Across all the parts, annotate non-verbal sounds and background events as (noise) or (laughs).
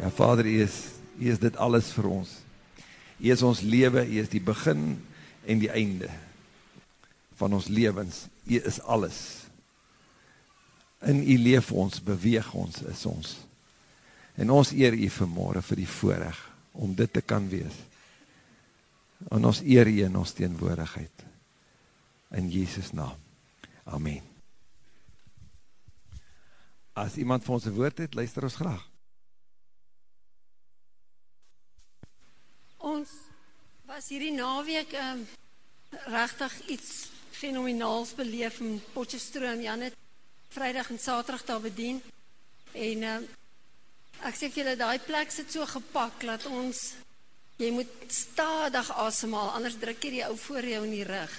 Ja, Vader, U is, U is dit alles vir ons. U is ons lewe, U is die begin en die einde van ons levens. U is alles. In U leef ons, beweeg ons, is ons. En ons eer U vanmorgen vir die voorrecht om dit te kan wees. En ons eer U in ons teenwoordigheid. In Jesus naam. Amen. As iemand vir ons een woord het, luister ons graag. Ons was hierdie naweek um, rechtig iets fenomenaals beleef in Potjestroom. Jan het vrijdag en saterdag daar bedien. En um, ek sê vir julle, die plek sit so gepak, dat ons, jy moet stadig asemhaal, anders druk jy die ou voor jou in die rug.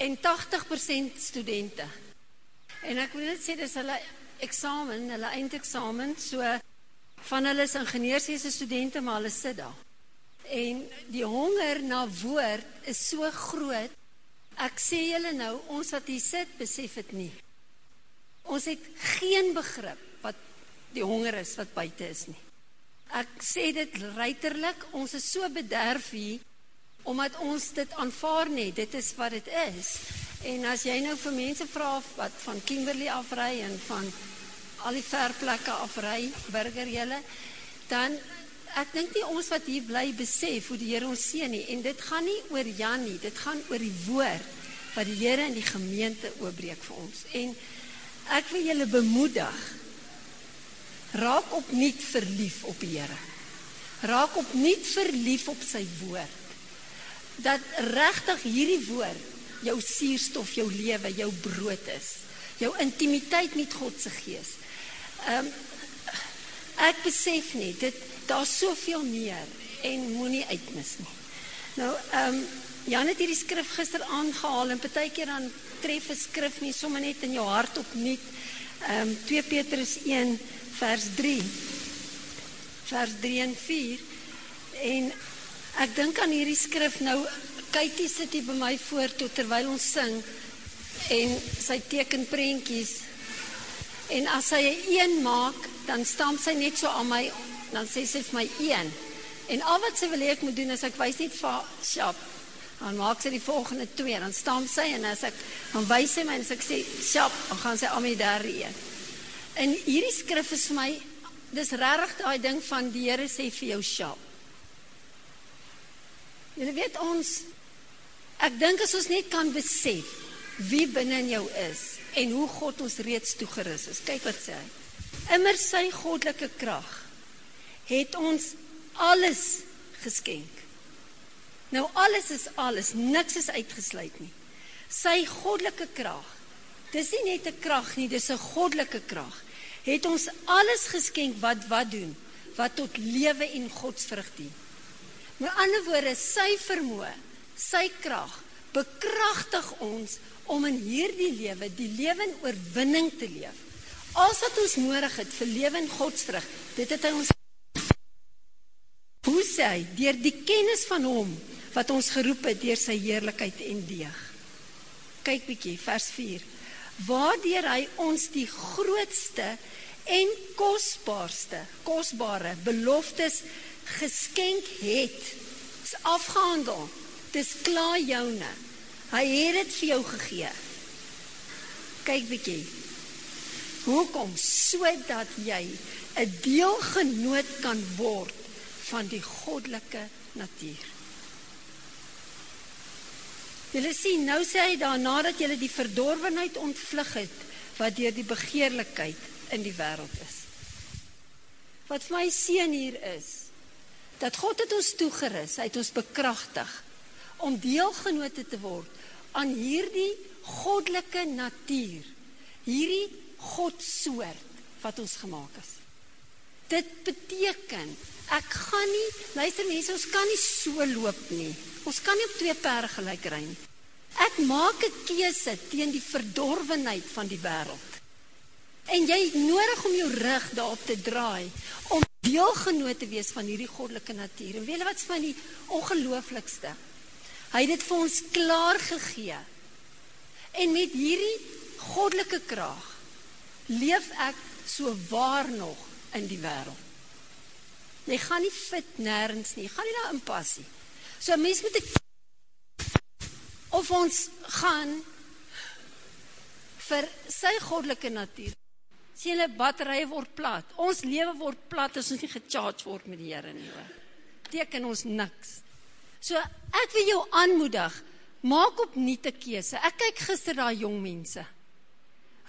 En 80% studenten. En ek wil net sê, dis hulle examen, hulle eindexamen, so van hulle is ingenieursese studenten, maar hulle sit daar en die honger na woord is so groot, ek sê julle nou, ons wat hier sit, besef het nie. Ons het geen begrip wat die honger is wat buiten is nie. Ek sê dit reiterlik, ons is so bederf hier, omdat ons dit aanvaar nie, dit is wat het is. En as jy nou vir mense vraag, wat van Kimberley afrui en van al die verplekke afrui, burger jylle, dan ek dink nie ons wat hier bly besef hoe die Here ons seën nie en dit gaan nie oor Jan nie, dit gaan oor die woord wat die Here in die gemeente oopbreek vir ons. En ek wil julle bemoedig. Raak opnuut verlief op die Here. Raak opnuut verlief op sy woord. Dat regtig hierdie woord jou suurstof, jou lewe, jou brood is. Jou intimiteit met God se gees. Ehm um, ek besef nie dit daar soveel meer en moenie uitmis nie. Nou, ehm um, Jan het hierdie skrif gister aangehaal en partykeer dan tref 'n skrif nie sommer net in jou hart opnuut. Ehm um, 2 Petrus 1 vers 3. Vers 3 en 4. En ek dink aan hierdie skrif nou Kykie sit hier by my voor tot terwyl ons sing en sy teken prentjies. En as sy 'n een maak, dan stamp sy net so aan my dan sê sy vir my een. En al wat sy wil hê ek moet doen is ek wys net vir Shop. Dan maak sy die volgende twee, dan staan sy en as ek dan wys sy my en as ek sê Shop, dan gaan sy al my derde een. En hierdie skrif is vir my dis regtig daai ding van die Here sê vir jou Shop. Jy weet ons ek dink as ons net kan besef wie binne in jou is en hoe God ons reeds toegerus is. Kyk wat sê hy. Immer sy goddelike krag het ons alles geskenk. Nou alles is alles, niks is uitgesluit nie. Sy goddelike krag. Dis nie net 'n krag nie, dis 'n goddelike krag. Het ons alles geskenk wat wat doen, wat tot lewe en godsvrug dien. Met ander woorde, sy vermoë, sy krag bekragtig ons om in hierdie lewe, die lewe in oorwinning te leef. Alles wat ons nodig het vir lewe en godsvrug, dit het hy ons sê hy? Deur die kennis van hom wat ons geroep het deur sy heerlikheid en deeg. Kyk bietjie vers 4. Waardeur hy ons die grootste en kosbaarste, kosbare beloftes geskenk het. Is afgehandel. Dis klaar joune. Hy het dit vir jou gegee. Kyk bietjie. Hoekom sodat jy 'n deelgenoot kan word van die goddelike natuur. Julle sien, nou sê hy daarna dat julle die verdorwenheid ontvlug het wat deur die begeerlikheid in die wêreld is. Wat vir my seën hier is dat God het ons toegerus, hy het ons bekragtig om deelgenote te word aan hierdie goddelike natuur. Hierdie godsoort wat ons gemaak is. Dit beteken ek gaan nie, luister mense, ons kan nie so loop nie. Ons kan nie op twee perde gelyk ry nie. Ek maak 'n keuse teen die verdorwenheid van die wêreld. En jy het nodig om jou rug daarop te draai om deelgenoot te wees van hierdie goddelike natuur. En weet jy wat's van die ongelooflikste? Hy het dit vir ons klaar gegee. En met hierdie goddelike krag leef ek so waar nog in die wêreld. Jy gaan nie fit nêrens nie. Gaan nie daar inpas nie. So mens moet ek of ons gaan vir sy goddelike natuur. Sien hulle batterye word plat. Ons lewe word plat as ons nie gecharge word met die Here nie hoor. Teken ons niks. So ek wil jou aanmoedig, maak op nuute keuse. Ek kyk gister daai jong mense.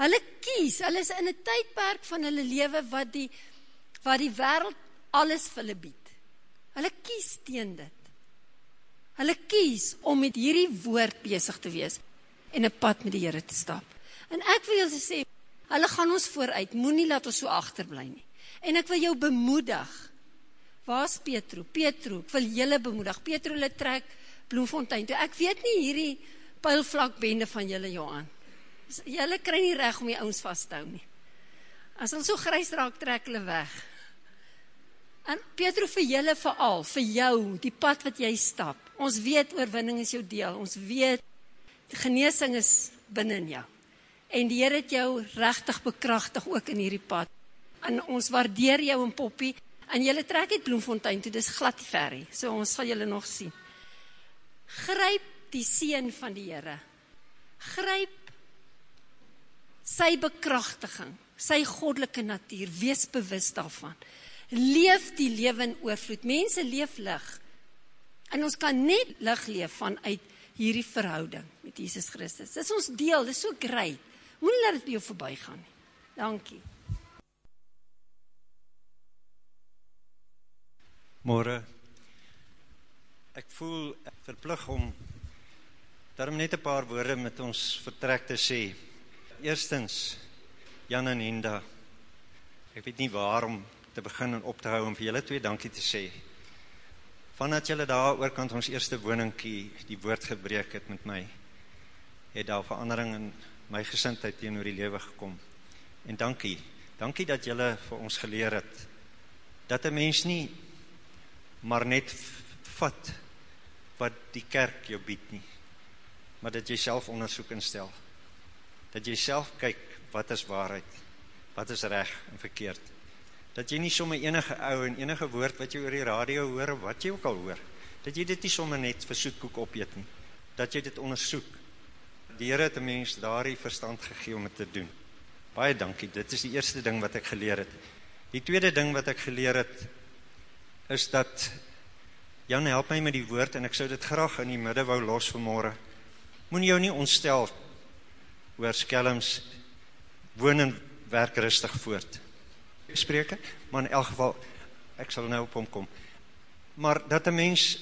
Hulle kies, hulle is in 'n tydperk van hulle lewe wat die wat die wêreld alles vir hulle bied. Hulle kies teen dit. Hulle kies om met hierdie woord besig te wees en 'n pad met die Here te stap. En ek wil julle sê, hulle gaan ons vooruit. Moenie laat ons so agterbly nie. En ek wil jou bemoedig. Waar's Petro? Petro, ek wil julle bemoedig. Petro hulle trek Bloemfontein toe. Ek weet nie hierdie pylvlak bende van julle Johan. Julle kry nie reg om die ouens vas te hou nie. As hulle so grys raak, trek hulle weg. En Petro vir julle veral, vir jou, die pad wat jy stap. Ons weet oorwinning is jou deel. Ons weet genesing is binne in jou. En die Here het jou regtig bekragtig ook in hierdie pad. En ons waardeer jou en Poppy. En julle trek uit Bloemfontein toe, dis glad nie ver nie. So ons sal julle nog sien. Gryp die seën van die Here. Gryp sy bekragtiging, sy goddelike natuur, wees bewus daarvan. Leef die lewe in oorvloed. Mense leef lig. En ons kan net lig leef vanuit hierdie verhouding met Jesus Christus. Dis ons deel, dis so great. Moenie laat dit jou verbygaan nie. Dankie. Môre. Ek voel verplig om daarom net 'n paar woorde met ons vertrek te sê. Eerstens Jan en Hinda. Ek weet nie waarom te begin en op te hou om vir julle twee dankie te sê. Vandat julle daar oorkant ons eerste woningkie die woord gebreek het met my, het daar verandering in my gesindheid teenoor die lewe gekom. En dankie. Dankie dat julle vir ons geleer het dat 'n mens nie maar net vat wat die kerk jou bied nie maar dat jy self ondersoek instel dat jy self kyk wat is waarheid wat is reg en verkeerd dat jy nie sommer enige ou en enige woord wat jy oor die radio hoor of wat jy ook al hoor dat jy dit nie sommer net vir soetkoek opeet nie dat jy dit ondersoek die Here het 'n mens daardie verstand gegee om dit te doen baie dankie dit is die eerste ding wat ek geleer het die tweede ding wat ek geleer het is dat Jan help my met die woord en ek sou dit graag in die midde wou los vanmôre. Moenie jou nie ontstel oor skelms woon en werk rustig voort. Spreuke, maar in elk geval ek sal nou op hom kom. Maar dat 'n mens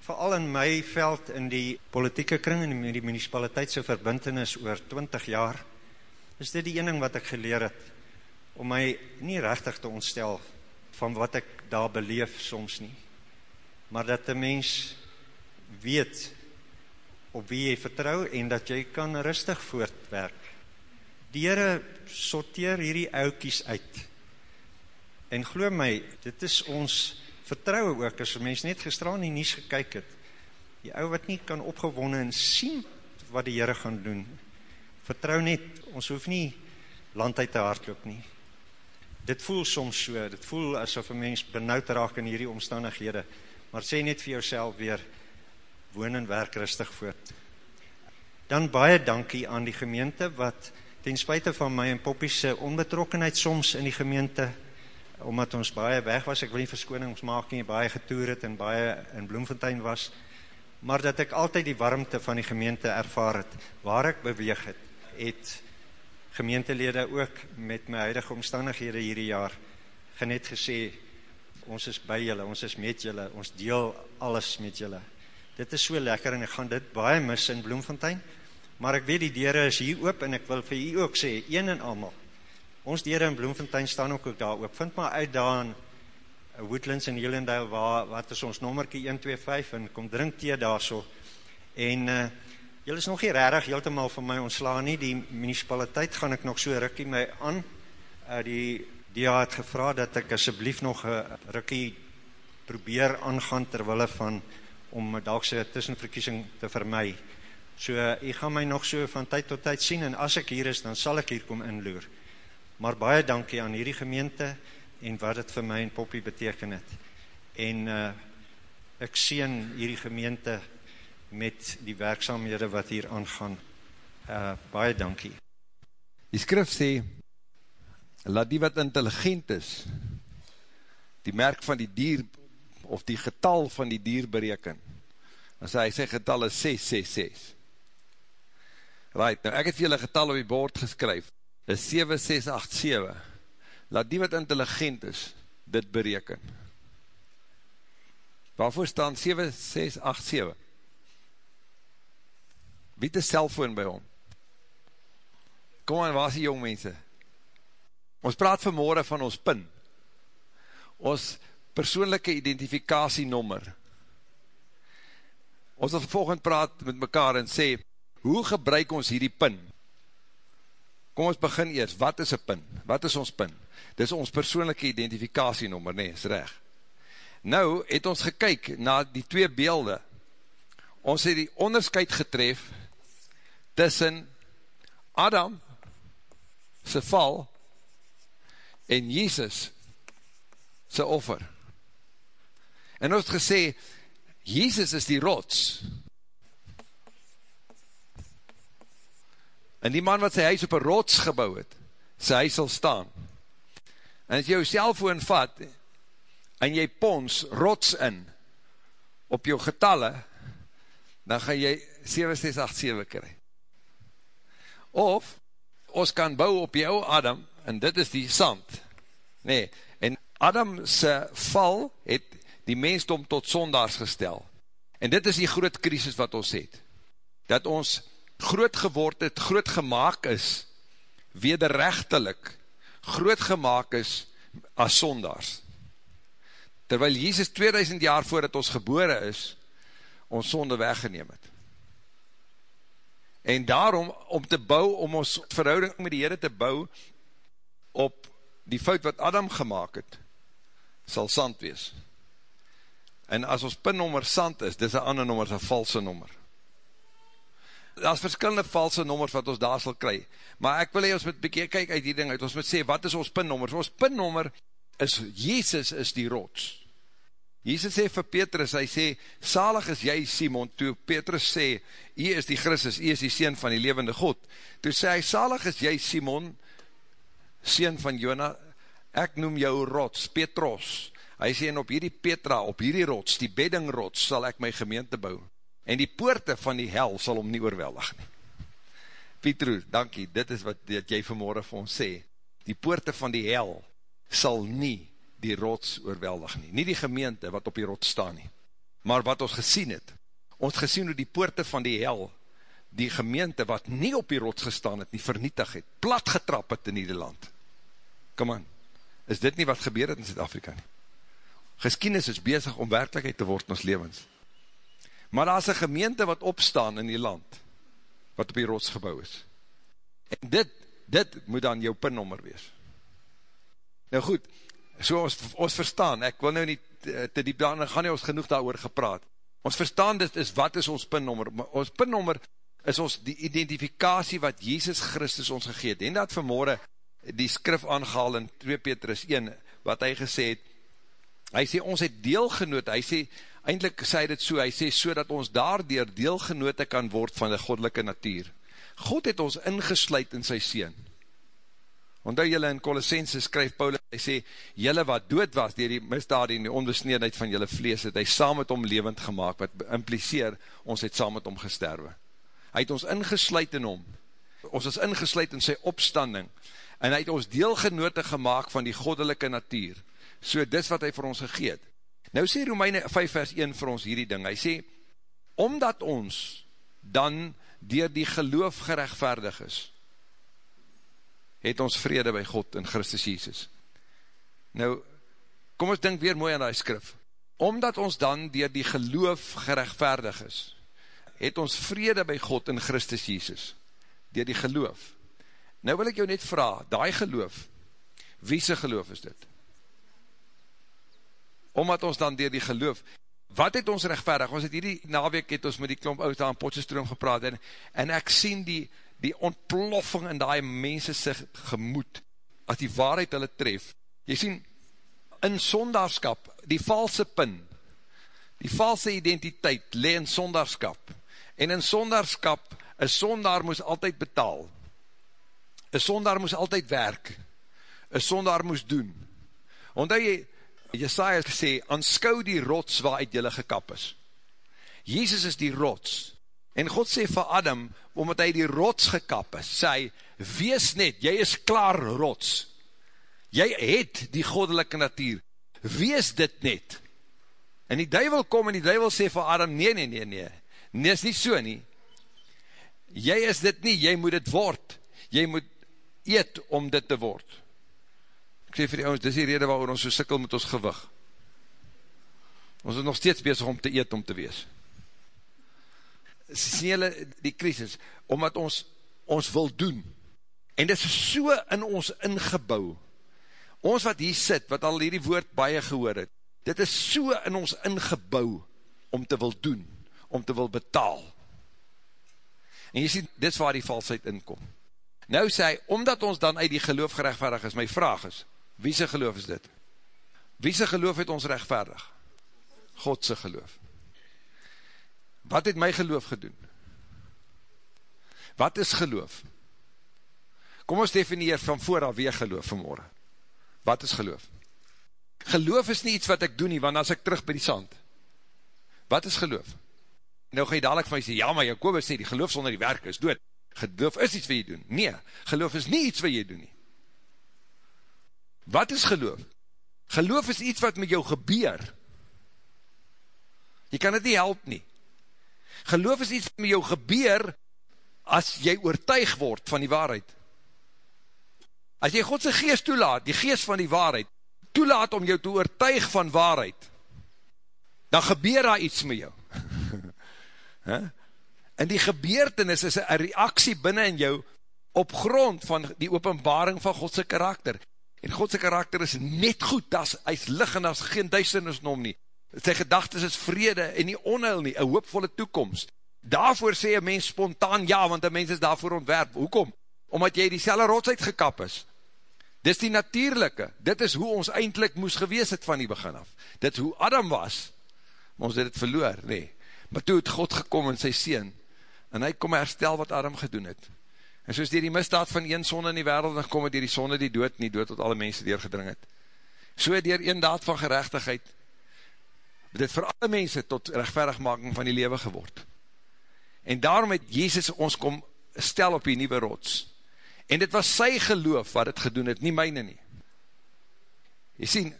veral in my veld in die politieke kring in die munisipaliteit se verbintenis oor 20 jaar is dit die een ding wat ek geleer het om my nie regtig te ontstel van wat ek daar beleef soms nie. Maar dat 'n mens weet op wie jy vertrou en dat jy kan rustig voortwerk. Die Here sorteer hierdie ouetjies uit. En glo my, dit is ons vertroue ook as 'n mens net gisteraan die nuus gekyk het. Die ou wat nie kan opgewonde en sien wat die Here gaan doen. Vertrou net, ons hoef nie land uit te hardloop nie dit voel soms so, dit voel asof 'n mens benoud raak in hierdie omstandighede. Maar sê net vir jouself weer woon en werk rustig voort. Dan baie dankie aan die gemeente wat ten spyte van my en Poppie se onbetrokkenheid soms in die gemeente omdat ons baie weg was, ek wil nie verskoning ons maak nie, baie getoer het en baie in Bloemfontein was, maar dat ek altyd die warmte van die gemeente ervaar het waar ek beweeg het. Het gemeentelede ook met my huidige omstandighede hierdie jaar genet gesê ons is by julle, ons is met julle, ons deel alles met julle. Dit is so lekker en ek gaan dit baie mis in Bloemfontein. Maar ek weet die deure is hier oop en ek wil vir u ook sê een en almal. Ons deure in Bloemfontein staan ook, ook daar oop. Vind maar uit daar in eh, Woodlands en Helendale waar wat is ons nommertjie 125 en kom drink tee daarso. En uh Julle is nog nie regtig heeltemal van my ontslaan nie. Die munisipaliteit gaan ek nog so rukkie my aan. Uh die die het gevra dat ek asseblief nog 'n rukkie probeer aangaan ter wille van om dalk se tussenverkiesing te vermy. So u gaan my nog so van tyd tot tyd sien en as ek hier is dan sal ek hier kom inloer. Maar baie dankie aan hierdie gemeente en wat het vir my en Poppy beteken het. En uh, ek sien hierdie gemeente met die werkzaamhede wat hier aangaan. Uh, baie dankie. Die skrif sê, laat die wat intelligent is, die merk van die dier, of die getal van die dier bereken. Dan sê hy, sy getal is 666. Right, nou ek het vir julle getal op die bord geskryf, is 7687. Laat die wat intelligent is, dit bereken. Waarvoor staan 7687? Wie het een cellfoon by hom? Kom aan, waar is die jong mense? Ons praat vanmorgen van ons pin. Ons persoonlijke identifikasienommer. Ons wil volgend praat met mekaar en sê, hoe gebruik ons hierdie pin? Kom ons begin eers, wat is een pin? Wat is ons pin? Dit is ons persoonlijke identifikasienommer, nee, is recht. Nou het ons gekyk na die twee beelde. Ons het die onderscheid getref tussen Adam sy val en Jesus sy offer. En ons het gesê, Jesus is die rots. En die man wat sy huis op een rots gebouw het, sy huis sal staan. En as jy jou cellfoon vat, en jy pons rots in, op jou getalle, dan gaan jy 7687 kry. Of, ons kan bou op jou Adam, en dit is die sand. Nee, en Adam se val het die mensdom tot sondaars gestel. En dit is die groot krisis wat ons het. Dat ons groot geword het, groot gemaakt is, wederrechtelik, groot gemaakt is as sondaars terwyl Jesus 2000 jaar voordat ons gebore is, ons sonde weggeneem het. En daarom, om te bou, om ons verhouding met die Heere te bou, op die fout wat Adam gemaakt het, sal sand wees. En as ons pinnommer sand is, dis een ander nommer, is een valse nommer. Daar is verskillende valse nommers wat ons daar sal kry. Maar ek wil hy ons met bekeer kyk uit die ding uit, ons moet sê, wat is ons pinnommer? Ons pinnommer is, Jezus is die rots. Jesus sê vir Petrus, hy sê, salig is jy Simon, toe Petrus sê, jy is die Christus, jy is die Seen van die levende God, toe sê hy, salig is jy Simon, Seen van Jona, ek noem jou rots, Petros, hy sê, en op hierdie Petra, op hierdie rots, die beddingrots, sal ek my gemeente bou, en die poorte van die hel sal om nie oorweldig nie. Pietro, dankie, dit is wat, wat jy vanmorgen vir ons sê, die poorte van die hel sal nie die rots oorweldig nie. Nie die gemeente wat op die rots staan nie. Maar wat ons gesien het, ons gesien hoe die poorte van die hel, die gemeente wat nie op die rots gestaan het, nie vernietig het, plat getrap het in die land. Come on, is dit nie wat gebeur het in Zuid-Afrika nie? Geskienis is bezig om werkelijkheid te word in ons levens. Maar daar is een gemeente wat opstaan in die land, wat op die rots gebouw is. En dit, dit moet dan jou pinnommer wees. Nou goed, so ons, ons verstaan, ek wil nou nie te diep daar, gaan nie ons genoeg daar gepraat. Ons verstaan dit is, wat is ons pinnommer? Ons pinnommer is ons die identifikatie wat Jesus Christus ons gegeet. En dat vanmorgen die skrif aangehaal in 2 Petrus 1, wat hy gesê het, hy sê ons het deelgenoot, hy sê, eindelijk sê dit so, hy sê so dat ons daardoor deelgenote kan word van die goddelike natuur. God het ons ingesluid in sy seen. Ondou jylle in Colossense skryf Paulus, hy sê, jylle wat dood was, dier die misdaad en die onbesneedheid van jylle vlees, het hy saam met hom levend gemaakt, wat impliseer, ons het saam met hom gesterwe. Hy het ons ingesluid in hom, ons is ingesluid in sy opstanding, en hy het ons deelgenote gemaakt van die goddelike natuur, so dis wat hy vir ons gegeet. Nou sê Romeine 5 vers 1 vir ons hierdie ding, hy sê, omdat ons dan dier die geloof gerechtvaardig is, het ons vrede by God in Christus Jesus. Nou, kom ons denk weer mooi aan die skrif. Omdat ons dan dier die geloof gerechtvaardig is, het ons vrede by God in Christus Jesus. Dier die geloof. Nou wil ek jou net vraag, die geloof, wie sy geloof is dit? Omdat ons dan dier die geloof, wat het ons rechtvaardig? Ons het hierdie naweek het ons met die klomp oud daar in Potjestroom gepraat en, en ek sien die, die ontploffing in die mense sy gemoed, as die waarheid hulle tref. Jy sien, in sondarskap, die valse pin, die valse identiteit, le in sondarskap, en in sondarskap, een sondaar moes altyd betaal, een sondaar moes altyd werk, een sondaar moes doen, omdat jy, Jesaja sê, anskou die rots waaruit jylle gekap is, Jezus is die rots, en God sê vir Adam, omdat hy die rots gekap is, sê hy, wees net, jy is klaar rots, jy het die goddelike natuur, wees dit net, en die duivel kom en die duivel sê vir Adam, nee, nee, nee, nee, nee, is nie so nie, jy is dit nie, jy moet dit word, jy moet eet om dit te word, ek sê vir die ouwens, dis die rede waarover ons so sikkel met ons gewig, ons is nog steeds bezig om te eet om te wees, sien jylle die krisis, omdat ons, ons wil doen, en dit is so in ons ingebouw, ons wat hier sit, wat al hierdie woord baie gehoor het, dit is so in ons ingebouw, om te wil doen, om te wil betaal, en jy sien, dit is waar die valsheid inkom, nou sê hy, omdat ons dan uit die geloof gerechtvaardig is, my vraag is, wie sy geloof is dit? Wie sy geloof het ons rechtvaardig? Godse geloof. Wat het my geloof gedoen? Wat is geloof? Kom ons definieer van vooraf weer geloof vanmorgen. Wat is geloof? Geloof is nie iets wat ek doen nie, want as ek terug by die sand. Wat is geloof? Nou ga jy dadelijk van jy sê, ja, maar Jacobus sê, die geloof sonder die werk is dood. Geloof is iets wat jy doen. Nee, geloof is nie iets wat jy doen nie. Wat is geloof? Geloof is iets wat met jou gebeur. Jy kan het nie help nie. Geloof is iets wat met jou gebeur, as jy oortuig word van die waarheid. As jy Godse geest toelaat, die geest van die waarheid, toelaat om jou te oortuig van waarheid, dan gebeur daar iets met jou. (laughs) en die gebeurtenis is een reaksie binnen in jou, op grond van die openbaring van Godse karakter. En Godse karakter is net goed, as, hy is lig en as geen duisternis om nie sy gedagtes is vrede en nie onheil nie, een hoopvolle toekomst. Daarvoor sê een mens spontaan ja, want een mens is daarvoor ontwerp. Hoekom? Omdat jy die selle rotsheid gekap is. Dit is die natuurlijke. Dit is hoe ons eindelijk moes gewees het van die begin af. Dit is hoe Adam was. Maar ons het het verloor, nee. Maar toe het God gekom in sy sien, en hy kom herstel wat Adam gedoen het. En soos die die misdaad van een sonde in die wereld, dan kom het die sonde die dood, nie dood tot alle mense doorgedring het. So het die een daad van gerechtigheid, dit vir alle mense tot rechtverigmaking van die lewe geword. En daarom het Jezus ons kom stel op die nieuwe rots. En dit was sy geloof wat het gedoen het, nie myne nie. Jy sien,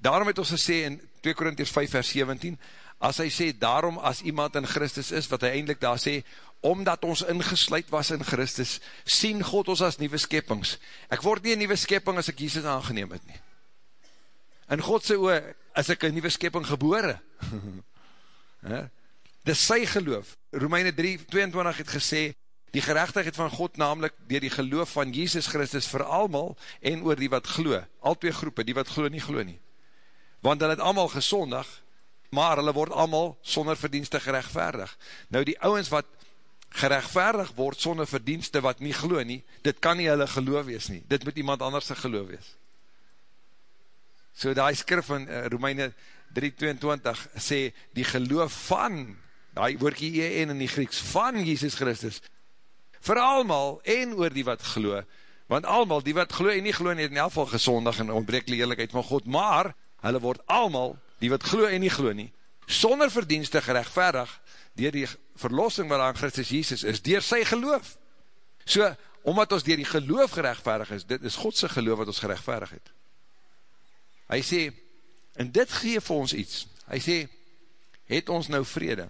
daarom het ons gesê in 2 Korinties 5 vers 17, as hy sê, daarom as iemand in Christus is, wat hy eindelijk daar sê, omdat ons ingesluid was in Christus, sien God ons as nieuwe skeppings. Ek word nie een nieuwe skepping as ek Jesus aangeneem het nie. In Godse oor is ek een nieuwe skepping gebore. (laughs) Dit is sy geloof. Romeine 3, 22 het gesê, die gerechtigheid van God namelijk dier die geloof van Jesus Christus vir almal en oor die wat glo. Al twee groepe, die wat glo nie glo nie. Want hulle het allemaal gesondig, maar hulle word allemaal sonder verdienste gerechtvaardig. Nou die ouwens wat gerechtvaardig word sonder verdienste wat nie glo nie, dit kan nie hulle geloof wees nie. Dit moet iemand anders geloof wees. So die skrif van uh, Romeine 3.22 sê, die geloof van, die woordkie en in die Grieks, van Jesus Christus, vir almal en oor die wat glo, want almal, die wat glo en nie glo nie, het in elk geval gezondig en ontbreek die eerlijkheid van God, maar, hulle word almal, die wat glo en nie glo nie, sonder verdienste gerechtvaardig, dier die verlossing wat aan Christus Jesus is, dier sy geloof. So, omdat ons dier die geloof gerechtvaardig is, dit is Godse geloof wat ons gerechtvaardig het. Hy sê, en dit geef ons iets, hy sê, het ons nou vrede,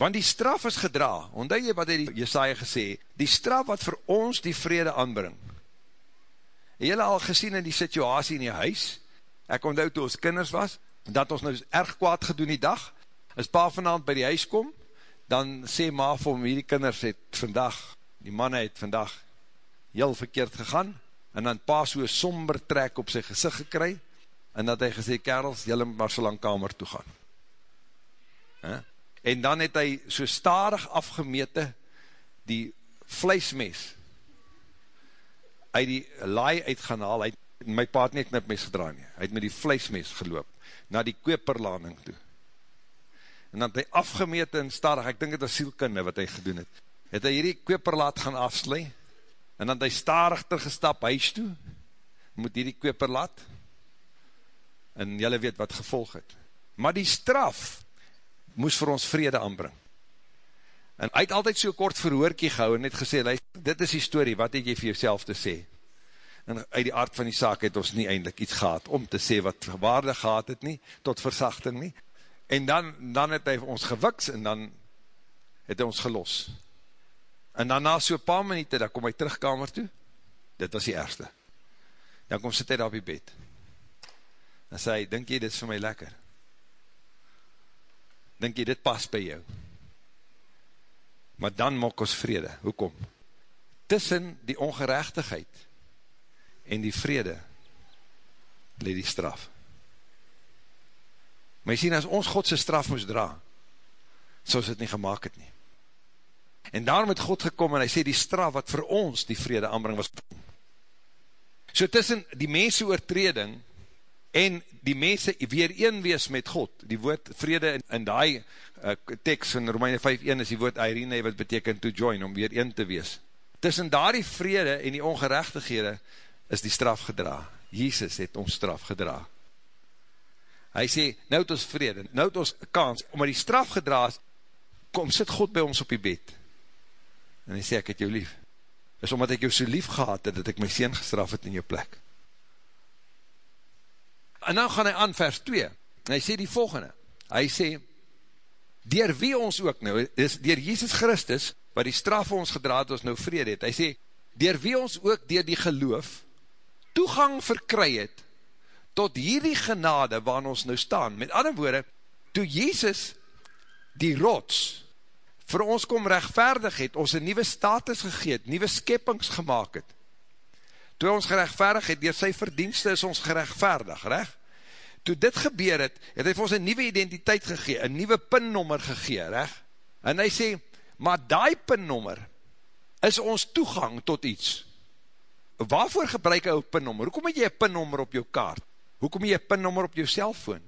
want die straf is gedra, ondou jy wat hy Jesaja gesê, die straf wat vir ons die vrede aanbring, jylle al gesien in die situasie in die huis, ek ondou toe ons kinders was, dat ons nou erg kwaad gedoen die dag, as pa vanavond by die huis kom, dan sê ma vir hom, hierdie kinders het vandag, die manne het vandag heel verkeerd gegaan, en dan pa so somber trek op sy gezicht gekry, en dat hy gesê, kerels, jylle maar so lang kamer toe gaan. He? En dan het hy so starig afgemete die vleismes uit die laai uit gaan haal, hy my pa het nie knipmes gedra nie, hy het met die vleesmes geloop, na die kweperlaning toe, en dan het hy afgemete en starig, ek dink het was sielkunde wat hy gedoen het, het hy hierdie kweperlaat gaan afslui, en dan het hy starig tergestap huis toe, moet hierdie kweperlaat, en jylle weet wat gevolg het, maar die straf, moes vir ons vrede aanbring, en hy het altyd so kort verhoorkie gehou, en het gesê, dit is die story, wat het jy vir jouself te sê, en uit die aard van die saak het ons nie eindelijk iets gehad, om te sê wat waarde gehad het nie, tot versachting nie, en dan, dan het hy ons gewiks, en dan het hy ons gelos, en dan na so paar minuut, dan kom hy terug kamer toe, dit was die ergste, dan kom sit hy daar op die bed, en sê hy, dink jy dit is vir my lekker, dink jy dit pas by jou, maar dan maak ons vrede, hoekom? Tussen die ongerechtigheid, en die vrede leed die straf. Maar jy sien, as ons Godse straf moes dra, soos het nie gemaakt het nie. En daarom het God gekom en hy sê die straf wat vir ons die vrede aanbring was. So tussen die mense oortreding en die mense weer een wees met God, die woord vrede in, in die uh, tekst in Romeine 5.1 is die woord Irene wat beteken to join, om weer een te wees. Tussen daar die vrede en die ongerechtighede is die straf gedra. Jesus het ons straf gedra. Hy sê, nou het ons vrede, nou het ons kans, omdat die straf gedra is, kom, sit God by ons op die bed. En hy sê, ek het jou lief. Is omdat ek jou so lief gehad het, dat ek my sien gestraf het in jou plek. En nou gaan hy aan vers 2, en hy sê die volgende, hy sê, dier wie ons ook nou, is dier Jesus Christus, wat die straf ons gedra het, ons nou vrede het, hy sê, dier wie ons ook dier die geloof, toegang verkry het, tot hierdie genade waarin ons nou staan. Met ander woorde, toe Jezus die rots vir ons kom rechtvaardig het, ons een nieuwe status gegeet, nieuwe skeppings gemaakt het, toe ons gerechtvaardig het, door sy verdienste is ons gerechtvaardig, recht? Toe dit gebeur het, het hy vir ons een nieuwe identiteit gegee, een nieuwe pinnummer gegee, recht? En hy sê, maar die pinnummer is ons toegang tot iets, waarvoor gebruik jy een pinnummer? Hoekom het jy een pinnummer op jou kaart? Hoekom het jy een pinnummer op jou cellfoon?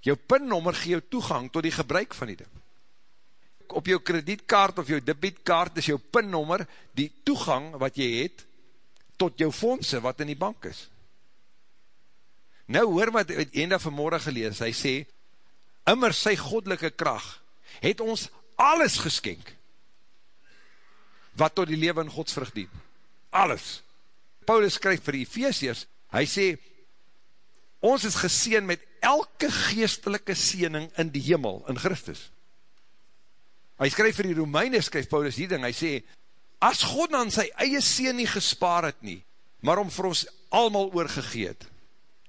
Jou pinnummer gee jou toegang tot die gebruik van die ding. Op jou kredietkaart of jou debietkaart is jou pinnummer die toegang wat jy het tot jou fondse wat in die bank is. Nou hoor wat Enda vanmorgen gelees, hy sê, immer sy godelike kracht het ons alles geskenk wat tot die leven in Gods vrucht dien alles. Paulus skryf vir die Ephesiërs, hy sê, ons is geseen met elke geestelike seening in die hemel, in Christus. Hy skryf vir die Romeine, skryf Paulus die ding, hy sê, as God dan sy eie seen nie gespaar het nie, maar om vir ons allemaal oorgegeet,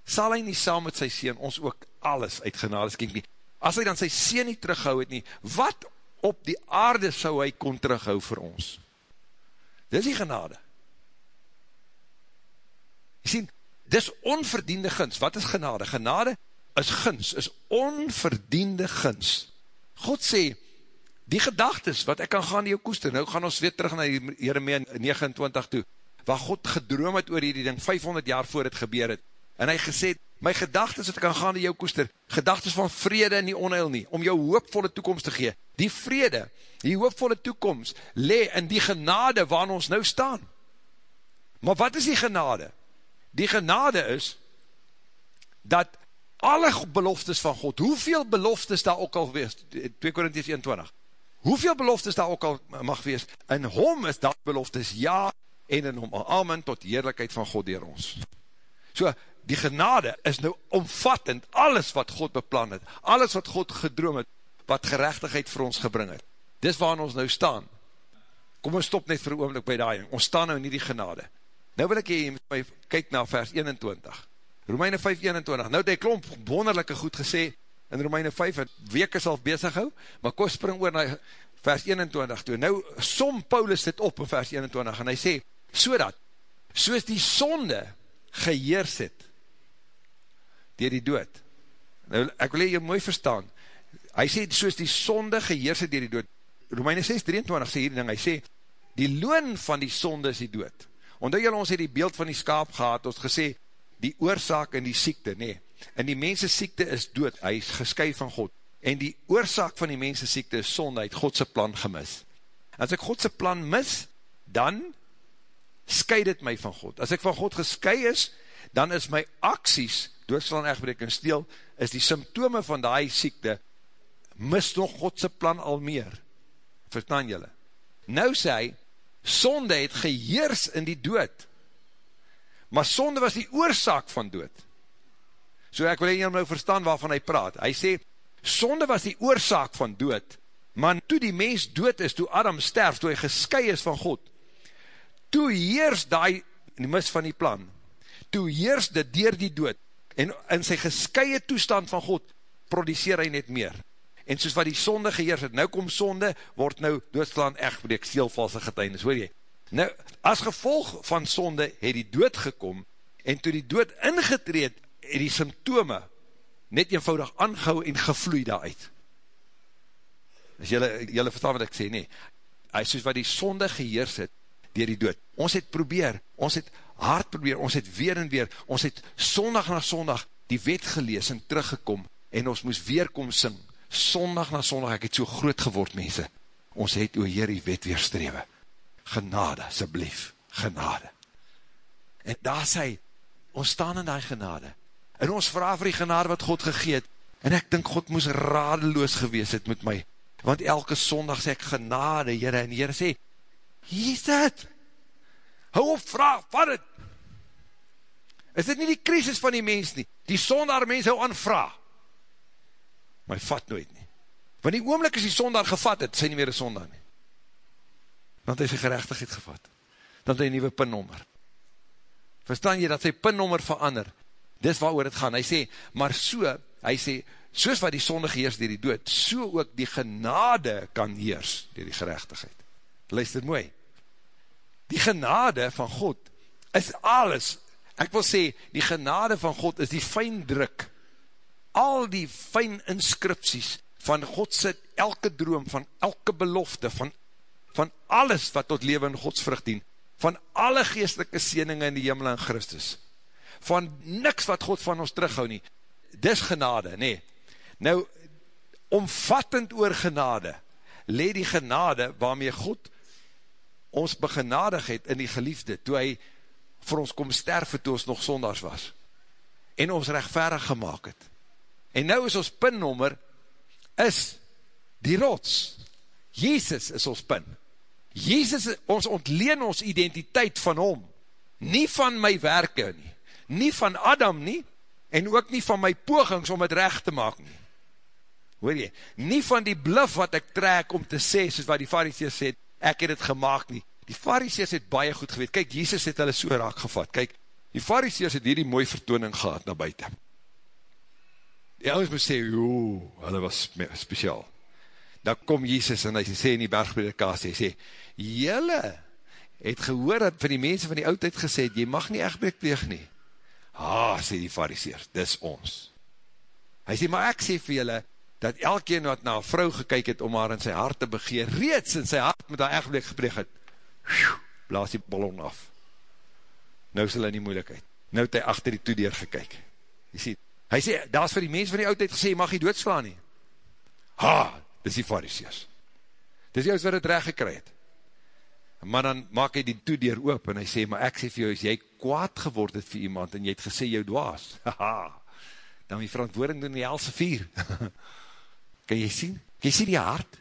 sal hy nie saam met sy seen ons ook alles uit genade skink nie. As hy dan sy seen nie terughou het nie, wat op die aarde sou hy kon terughou vir ons? Dit is die genade. Jy sien, dis onverdiende gins. Wat is genade? Genade is gins, is onverdiende gins. God sê, die gedagtes wat ek kan gaan in jou koester, nou gaan ons weer terug na Jeremia 29 toe, waar God gedroom het oor die ding 500 jaar voor het gebeur het, en hy gesê, my gedagtes wat ek kan gaan in jou koester, gedagtes van vrede en die onheil nie, om jou hoopvolle toekomst te gee, die vrede, die hoopvolle toekomst, le in die genade waar ons nou staan. Maar wat is die genade? Die genade is, dat alle beloftes van God, hoeveel beloftes daar ook al wees, 2 Korinties 21, hoeveel beloftes daar ook al mag wees, in hom is dat beloftes ja, en in hom amen, tot heerlijkheid van God dier ons. So, die genade is nou omvattend, alles wat God beplan het, alles wat God gedroom het, wat gerechtigheid vir ons gebring het. Dis waar ons nou staan. Kom ons stop net vir oomlik by daai, ons staan nou nie die genade. Nou wil ek jy met kyk na vers 21. Romeine 5, 21. Nou het hy klomp wonderlijke goed gesê in Romeine 5, het week is al bezig hou, maar kom spring oor na vers 21 toe. Nou som Paulus dit op in vers 21 en hy sê, so dat, soos die sonde geheers het, dier die dood. Nou, ek wil jy mooi verstaan, hy sê, soos die sonde geheers het dier die dood, Romeine 6, 23 sê hier ding, hy sê, die loon van die sonde is die dood. Ondou julle ons het die beeld van die skaap gehad, ons gesê, die oorzaak en die siekte, nee, en die mense siekte is dood, hy is gesky van God, en die oorzaak van die mense siekte is sonde, hy het Godse plan gemis. As ek Godse plan mis, dan sky dit my van God. As ek van God gesky is, dan is my acties, doodslaan, echtbreek en steel, is die symptome van die siekte, mis nog Godse plan al meer. Verstaan julle? Nou sê hy, sonde het geheers in die dood, maar sonde was die oorzaak van dood. So ek wil hier nou verstaan waarvan hy praat. Hy sê, sonde was die oorzaak van dood, maar toe die mens dood is, toe Adam sterf, toe hy gesky is van God, toe heers die, die mis van die plan, toe heers dit dier die dood, en in sy geskye toestand van God, produceer hy net meer. En soos wat die sonde geheers het, nou kom sonde, word nou doodslaan echtbreek, steelvalse getuinis, hoor jy? Nou, as gevolg van sonde, het die dood gekom, en toe die dood ingetreed, het die symptome, net eenvoudig aangehou en gevloei daaruit. As jylle, jylle verstaan wat ek sê, nee, soos wat die sonde geheers het, dier die dood. Ons het probeer, ons het hard probeer, ons het weer en weer, ons het sondag na sondag die wet gelees en teruggekom, en ons moes weer kom sing, sondag na sondag, ek het so groot geword mense, ons het oor hier die wet weerstrewe, genade, sublief, genade, en daar sê, ons staan in die genade, en ons vraag vir die genade wat God gegeet, en ek dink God moes radeloos gewees het met my, want elke sondag sê ek genade, Heere, en Heere sê, hier is dit, hou op, vraag, vat het, is dit nie die krisis van die mens nie, die sondaar mens hou aan vraag, maar hy vat nooit nie, want die oomlik is die sondaar gevat het, sy nie meer een sondaar nie, dan het hy sy gerechtigheid gevat, dan het hy een nieuwe pinnommer, verstaan jy dat sy pinnommer verander, dis waar oor het gaan, hy sê, maar so, hy sê, soos wat die sonde geheers dier die dood, so ook die genade kan heers dier die gerechtigheid, luister mooi, die genade van God is alles, ek wil sê, die genade van God is die fijn druk, al die fijn inscripties van Godse elke droom, van elke belofte, van, van alles wat tot leven in Gods vrucht dien, van alle geestelike sieninge in die hemel en Christus, van niks wat God van ons terughou nie, dis genade, nee, nou, omvattend oor genade, le die genade waarmee God ons begenadig het in die geliefde, toe hy vir ons kom sterfe toe ons nog sondags was, en ons rechtverig gemaakt het. En nou is ons pinnommer, is die rots. Jezus is ons pin. Jezus, ons ontleen ons identiteit van hom, nie van my werke nie, nie van Adam nie, en ook nie van my pogings om het recht te maak nie. Hoor jy, nie van die bluf wat ek trek om te sê, soos wat die fariseers sê, ek het het gemaakt nie. Die fariseers het baie goed geweet, kyk, Jesus het hulle so raak gevat, kyk, die fariseers het hier die mooie vertooning gehad na buiten. Die ouders moet sê, joh, hulle was speciaal. Dan kom Jesus en hy sê in die bergpredikasie, hy sê, jylle het gehoor dat van die mense van die oudheid gesê, jy mag nie echtbreek pleeg nie. Ha, sê die fariseers, dis ons. Hy sê, maar ek sê vir jylle, dat elkeen wat na een vrou gekyk het om haar in sy hart te begeer, reeds in sy hart met haar echtblik gepleeg het, blaas die ballon af. Nou is hulle in die moeilikheid. Nou het hy achter die toedeur gekyk. Jy sê, hy sê, daar is vir die mens van die oudheid gesê, mag jy doodslaan nie. Ha, dis die fariseers. Dis jy wat het recht gekry het. Maar dan maak hy die toedeur oop en hy sê, maar ek sê vir jou, as jy kwaad geword het vir iemand en jy het gesê jou dwaas, (laughs) haha, dan die verantwoording doen die helse vier. (laughs) Kan jy sien? Kan jy sien die hart?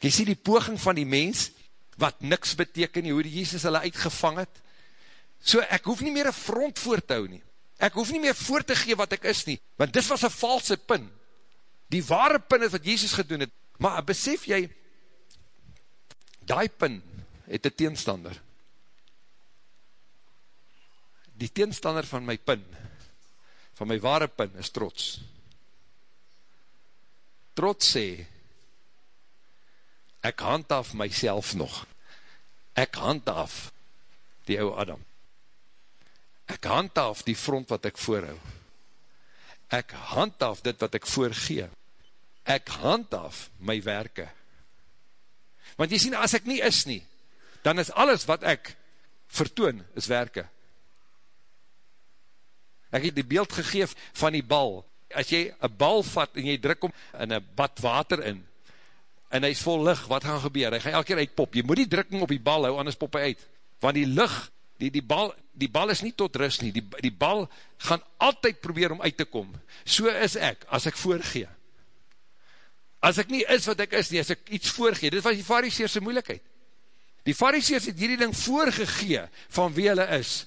Kan jy sien die poging van die mens, wat niks beteken nie, hoe die Jesus hulle uitgevang het? So ek hoef nie meer een front voor te hou nie. Ek hoef nie meer voor te gee wat ek is nie, want dit was een valse pin. Die ware pin is wat Jesus gedoen het. Maar besef jy, die pin het een teenstander. Die teenstander van my pin, van my ware pin, is trots trots sê, ek handhaf myself nog, ek handhaf die ou Adam, ek handhaf die front wat ek voorhou, ek handhaf dit wat ek voorgee, ek handhaf my werke, want jy sien, as ek nie is nie, dan is alles wat ek vertoon, is werke. Ek het die beeld gegeef van die bal. As jy een bal vat en jy druk om in een bad water in, en hy is vol licht, wat gaan gebeur? Hy gaan elke keer uitpop. Jy moet die drukking op die bal hou, anders pop hy uit. Want die licht, die, die, bal, die bal is nie tot rust nie. Die, die bal gaan altyd probeer om uit te kom. So is ek, as ek voorgee. As ek nie is wat ek is nie, as ek iets voorgee, dit was die fariseerse moeilikheid. Die fariseers het hierdie ding voorgegee van wie hulle is.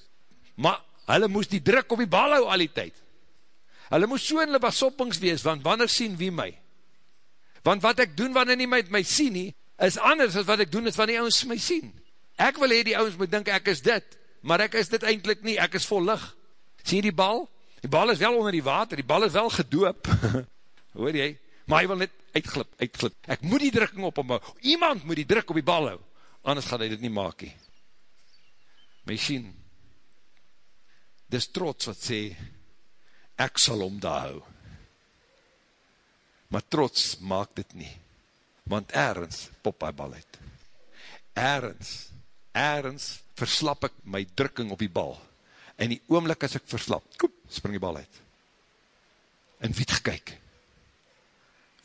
Maar hulle moes die druk op die bal hou al die tyd. Hulle moes so in hulle basoppings wees, want wanneer sien wie my? Want wat ek doen wanneer nie my, my sien nie, is anders as wat ek doen is wanneer die ouwens my sien. Ek wil hee die ouwens moet dink ek is dit, maar ek is dit eindelijk nie, ek is vol licht. Sien die bal? Die bal is wel onder die water, die bal is wel gedoop. (laughs) Hoor jy? Maar hy wil net uitglip, uitglip. Ek moet die drukking op hom hou. Iemand moet die druk op die bal hou, anders gaan hy dit nie maak nie. Maar jy sien, dis trots wat sê, ek sal om daar hou. Maar trots maak dit nie, want ergens pop hy bal uit. Ergens, ergens verslap ek my drukking op die bal, en die oomlik as ek verslap, koep, spring die bal uit. En wie het gekyk?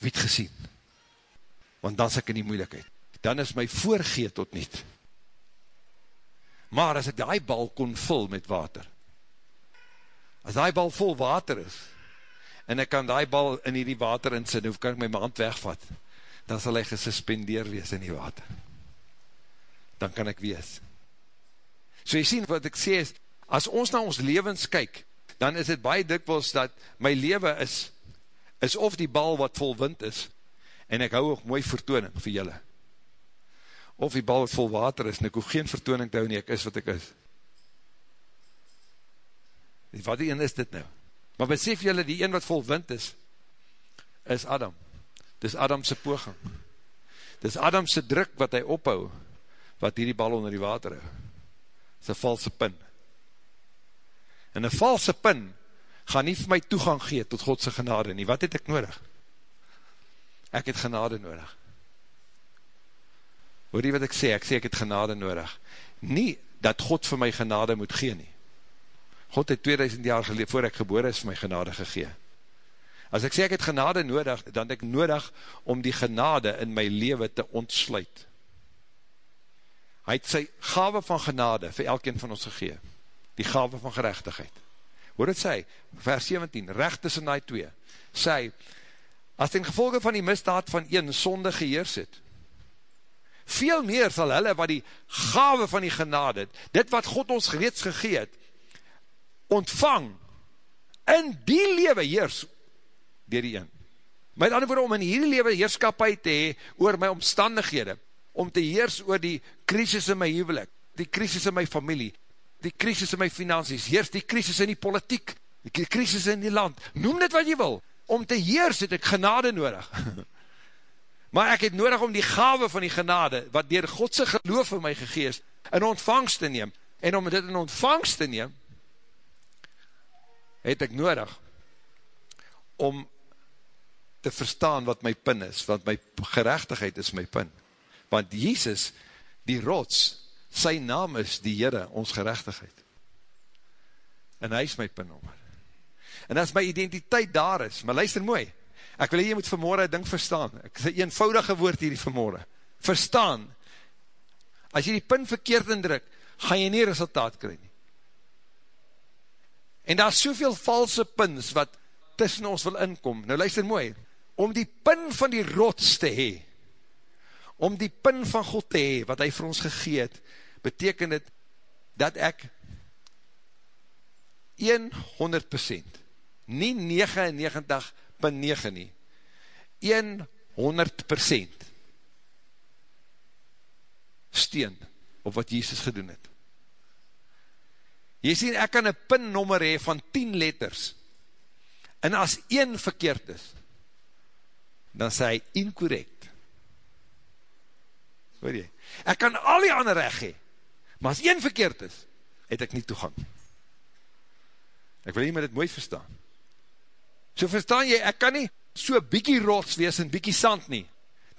Wie het gesien? Want dan is ek in die moeilikheid. Dan is my voorgeet tot niet. Maar as ek die bal kon vul met water, as die bal vol water is, en ek kan die bal in die water insin, hoe kan ek my hand wegvat, dan sal hy gesuspendeer wees in die water. Dan kan ek wees. So jy sien, wat ek sê is, as ons na ons levens kyk, dan is het baie dikwels dat my leven is, is of die bal wat vol wind is, en ek hou ook mooi vertooning vir julle. Of die bal wat vol water is, en ek hoef geen vertooning te hou nie, ek is wat ek is wat die een is dit nou? Maar besef julle, die een wat vol wind is, is Adam. Dis Adamse poging. Dis Adamse druk wat hy ophou, wat hierdie bal onder die water hou. Dis een valse pin. En een valse pin gaan nie vir my toegang gee tot Godse genade nie. Wat het ek nodig? Ek het genade nodig. Hoor die wat ek sê? Ek sê ek het genade nodig. Nie dat God vir my genade moet gee nie. God het 2000 jaar gelede, voor ek geboor is, my genade gegee. As ek sê ek het genade nodig, dan het ek nodig om die genade in my leven te ontsluit. Hy het sy gave van genade vir elkeen van ons gegee. Die gave van gerechtigheid. Hoor het sê, vers 17, recht tussen die twee, sê, as ten gevolge van die misdaad van een sonde geheers het, veel meer sal hulle wat die gave van die genade, dit wat God ons reeds gegeet, ontvang, in die lewe heers, dier die een. Met ander woord, om in hierdie lewe heerskapheid te hee, oor my omstandighede, om te heers oor die krisis in my huwelik, die krisis in my familie, die krisis in my finansies, heers die krisis in die politiek, die krisis in die land, noem dit wat jy wil, om te heers het ek genade nodig. (laughs) maar ek het nodig om die gave van die genade, wat dier Godse geloof in my gegees, in ontvangst te neem, en om dit in ontvangst te neem, het ek nodig om te verstaan wat my pin is, want my gerechtigheid is my pin. Want Jesus, die rots, sy naam is die Heere, ons gerechtigheid. En hy is my pinnommer. En as my identiteit daar is, maar luister mooi, ek wil jy moet vanmorgen ding verstaan, ek sê eenvoudige woord hierdie vanmorgen, verstaan, as jy die pin verkeerd indruk, gaan jy nie resultaat kry nie. En daar is soveel valse pins wat tussen ons wil inkom. Nou luister mooi, om die pin van die rots te hee, om die pin van God te hee, wat hy vir ons gegeet, beteken het, dat ek 100%, nie 99.9 nie, 100% steen op wat Jesus gedoen het. Jy sien, ek kan een pinnommer hee van 10 letters, en as 1 verkeerd is, dan sê hy incorrect. Hoor jy? Ek kan al die ander recht hee, maar as 1 verkeerd is, het ek nie toegang. Ek wil nie met dit mooi verstaan. So verstaan jy, ek kan nie so bykie rots wees en bykie sand nie,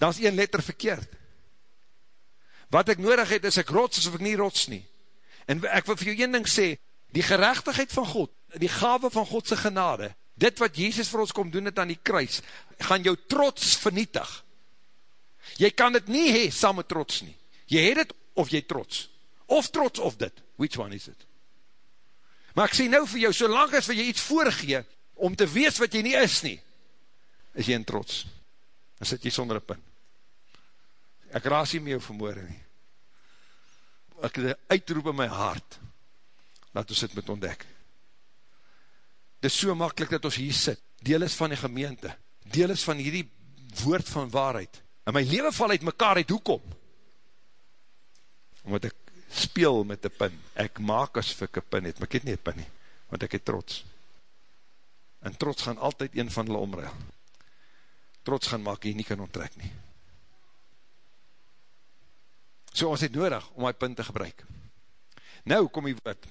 dan is 1 letter verkeerd. Wat ek nodig het, is ek rots, asof ek nie rots nie. En ek wil vir jou een ding sê, die gerechtigheid van God, die gave van Godse genade, dit wat Jezus vir ons kom doen het aan die kruis, gaan jou trots vernietig. Jy kan het nie hee, saam met trots nie. Jy het het, of jy trots. Of trots of dit. Which one is it? Maar ek sê nou vir jou, solang as vir jy iets voorgee, om te wees wat jy nie is nie, is jy in trots. Dan sit jy sonder een pin. Ek raas nie met jou vermoorde nie. Ek het uitroep in my hart, laat ons dit met ontdek. Dit is so makkelijk dat ons hier sit, deel is van die gemeente, deel is van hierdie woord van waarheid, en my leven val uit mekaar uit, hoekom? Omdat ek speel met die pin, ek maak as ek een pin het, maar ek het nie een pin nie, want ek het trots. En trots gaan altyd een van hulle omruil. Trots gaan maak jy nie kan onttrek nie. So ons het nodig om my punt te gebruik. Nou kom die woord,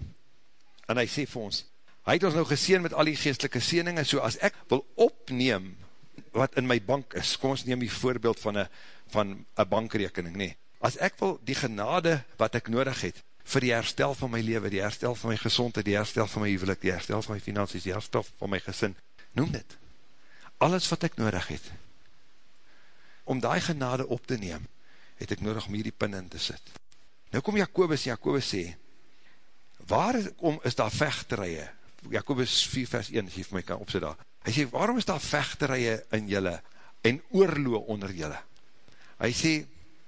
en hy sê vir ons, hy het ons nou geseen met al die geestelike seeninge, so as ek wil opneem wat in my bank is, kom ons neem die voorbeeld van een van een bankrekening, nee, as ek wil die genade wat ek nodig het, vir die herstel van my leven, die herstel van my gezondheid, die herstel van my huwelik, die herstel van my finansies, die herstel van my gesin, noem dit, alles wat ek nodig het, om die genade op te neem, het ek nodig om hierdie pin in te sit. Nou kom Jacobus, Jacobus sê, waarom is daar vechterije? Jacobus 4 vers 1, as jy vir my kan opzet daar. Hy sê, waarom is daar vechterije in jylle en oorloo onder jylle? Hy sê,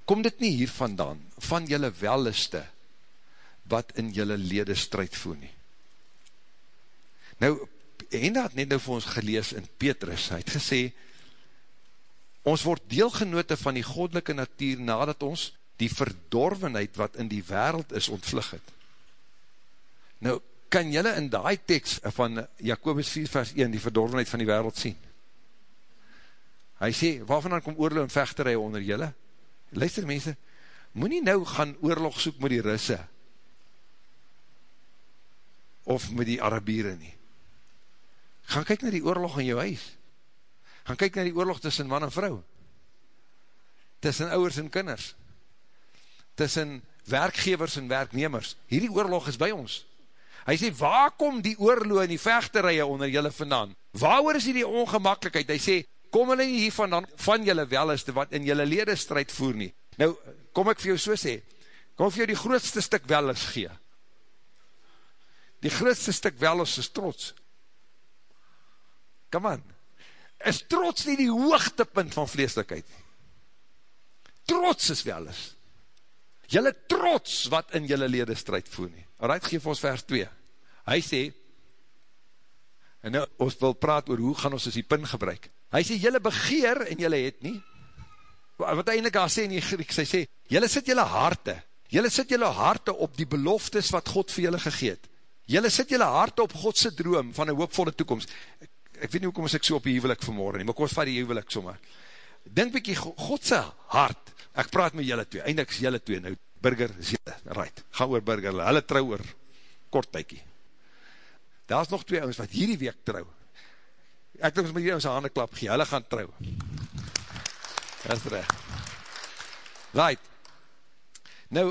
kom dit nie hier vandaan, van jylle welleste, wat in jylle lede strijd voer nie. Nou, Henda het net nou vir ons gelees in Petrus, hy het gesê, ons word deelgenote van die godelike natuur nadat ons die verdorvenheid wat in die wereld is ontvlug het. Nou, kan jylle in die tekst van Jacobus 4 vers 1 die verdorvenheid van die wereld sien? Hy sê, waarvan dan kom oorlog en vechterij onder jylle? Luister mense, moet nie nou gaan oorlog soek met die Russe of met die Arabieren nie. Gaan kyk na die oorlog in jou huis gaan kyk na die oorlog tussen man en vrou, tussen ouwers en kinders, tussen werkgevers en werknemers, hierdie oorlog is by ons, hy sê, waar kom die oorlog en die vechterije onder julle vandaan, waar is die ongemakkelijkheid, hy sê, kom hulle nie hier vandaan, van julle weliste, wat in julle lede strijd voer nie, nou, kom ek vir jou so sê, kom vir jou die grootste stuk welis gee, die grootste stuk welis is trots, come on, is trots nie die hoogtepunt van vleeslikheid. Trots is wel is. Julle trots wat in julle lede strijd voer nie. Alright, geef ons vers 2. Hy sê, en nou, ons wil praat oor hoe gaan ons as die pin gebruik. Hy sê, julle begeer en julle het nie. Wat hy eindelijk al sê in die Grieks, hy sê, julle sit julle harte, julle sit julle harte op die beloftes wat God vir julle gegeet. Julle sit julle harte op Godse droom van een hoopvolle toekomst ek weet nie hoe kom as ek so op die huwelik vanmorgen nie, maar kom ons vat die huwelik sommer. Denk bykie, Godse hart, ek praat met julle twee, eindelijk is julle twee, nou, burger julle, right, ga oor burger, hulle trouw oor, kort tykie. Daar is nog twee ouwens wat hierdie week trouw. Ek dink ons met hierdie ouwens handen klap gee, hulle gaan trouw. Dat is recht. Right. Nou,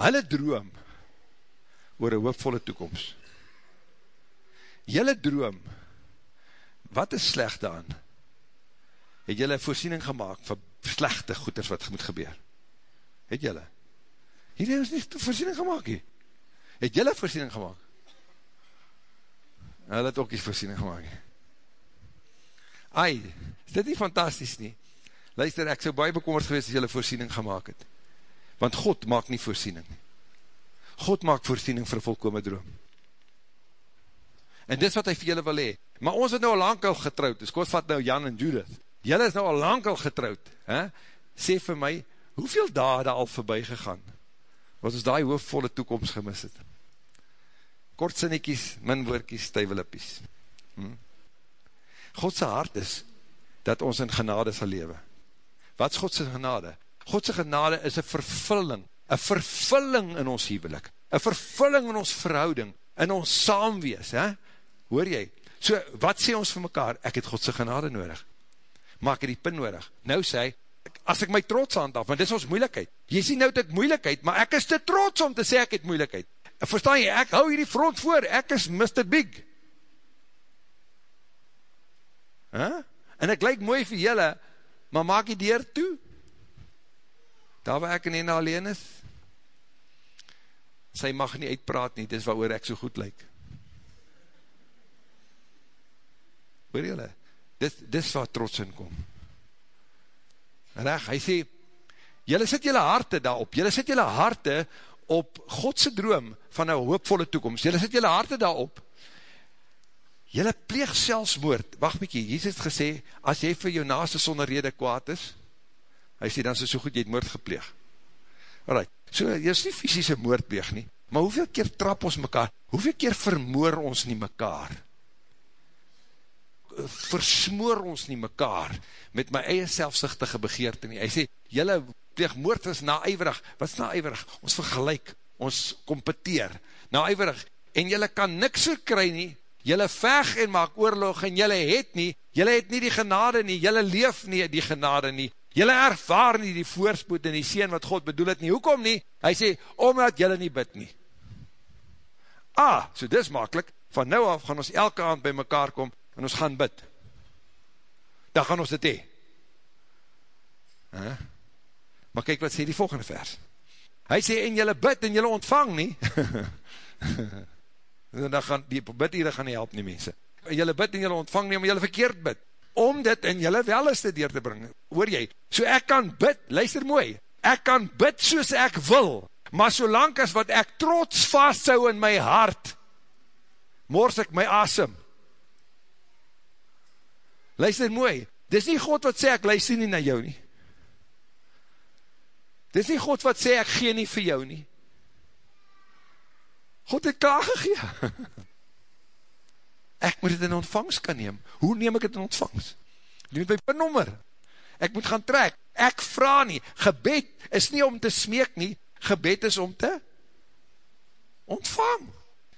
hulle droom oor een hoopvolle toekomst jylle droom, wat is slecht daan? Het jylle voorsiening gemaakt van slechte goeders wat moet gebeur? Het jylle? Hier is nie voorsiening gemaakt hier. Het jylle voorsiening gemaakt? Hulle het ook die voorsiening gemaakt. Ai, is dit nie fantastisch nie? Luister, ek so baie bekommerd geweest as jylle voorsiening gemaakt het. Want God maak nie voorsiening. God maak voorsiening vir volkome droom en dis wat hy vir julle wil hee, maar ons het nou al lang al getrouwd, dus God vat nou Jan en Judith, julle is nou al lang al getrouwd, he? sê vir my, hoeveel daad al voorbij gegaan, wat ons die hoofdvolle toekomst gemis het, kort sinnekies, min woordkies, stuivelippies, hm? Godse hart is, dat ons in genade sal lewe, wat is Godse genade? Godse genade is een vervulling, een vervulling in ons huwelik, een vervulling in ons verhouding, in ons saamwees, he? hoor jy, so wat sê ons vir mekaar, ek het Godse genade nodig, maar ek het die pin nodig, nou sê hy, as ek my trots handhaf, want dis ons moeilikheid. Jy sien nou dat ek moeilikheid, maar ek is te trots om te sê ek het moeilikheid. Verstaan jy, ek hou hierdie front voor, ek is Mr. Big. Huh? En ek lyk mooi vir julle, maar maak die deur toe. Daar waar ek en Hena alleen is, sy mag nie uitpraat nie, dis waar ek so goed lyk. Hoor julle, dis, dis waar trots in kom. Reg, hy sê, julle sit julle harte daarop, julle sit julle harte op Godse droom van een hoopvolle toekomst, julle sit julle harte daarop, julle pleeg selfsmoord, wacht mykie, Jesus het gesê, as jy vir jou naaste sonder rede kwaad is, hy sê, dan is so goed, jy het moord gepleeg. Alright, so, jy is nie fysische moord pleeg nie, maar hoeveel keer trap ons mekaar, hoeveel keer vermoor ons nie mekaar, versmoor ons nie mekaar, met my eie selfsichtige begeerte nie, hy sê, jylle pleeg moord is naijwerig, wat is naijwerig? Ons vergelijk, ons competeer, naijwerig, en jylle kan niks verkry nie, jylle veg en maak oorlog, en jylle het nie, jylle het nie die genade nie, jylle leef nie die genade nie, jylle ervaar nie die voorspoed en die sien wat God bedoel het nie, hoekom nie? Hy sê, omdat jylle nie bid nie. Ah, so dis makkelijk, van nou af gaan ons elke aand by mekaar kom, en ons gaan bid. Dan gaan ons dit hee. Maar kyk wat sê die volgende vers. Hy sê, en jylle bid en jylle ontvang nie. (laughs) en dan gaan, die bid hier gaan nie help nie mense. Jylle bid en jylle ontvang nie, om jylle verkeerd bid. Om dit in jylle weliste deur te bring. Hoor jy? So ek kan bid, luister mooi, ek kan bid soos ek wil, maar solang as wat ek trots vasthou in my hart, mors ek my asem. Luister mooi, dis nie God wat sê ek luister nie na jou nie. Dit is nie God wat sê, ek gee nie vir jou nie. God het klaar gegee. (laughs) Ek moet dit in ontvangst kan neem. Hoe neem ek het in ontvangst? Neem het my pinnummer. Ek moet gaan trek. Ek vraag nie. Gebed is nie om te smeek nie. Gebed is om te ontvang.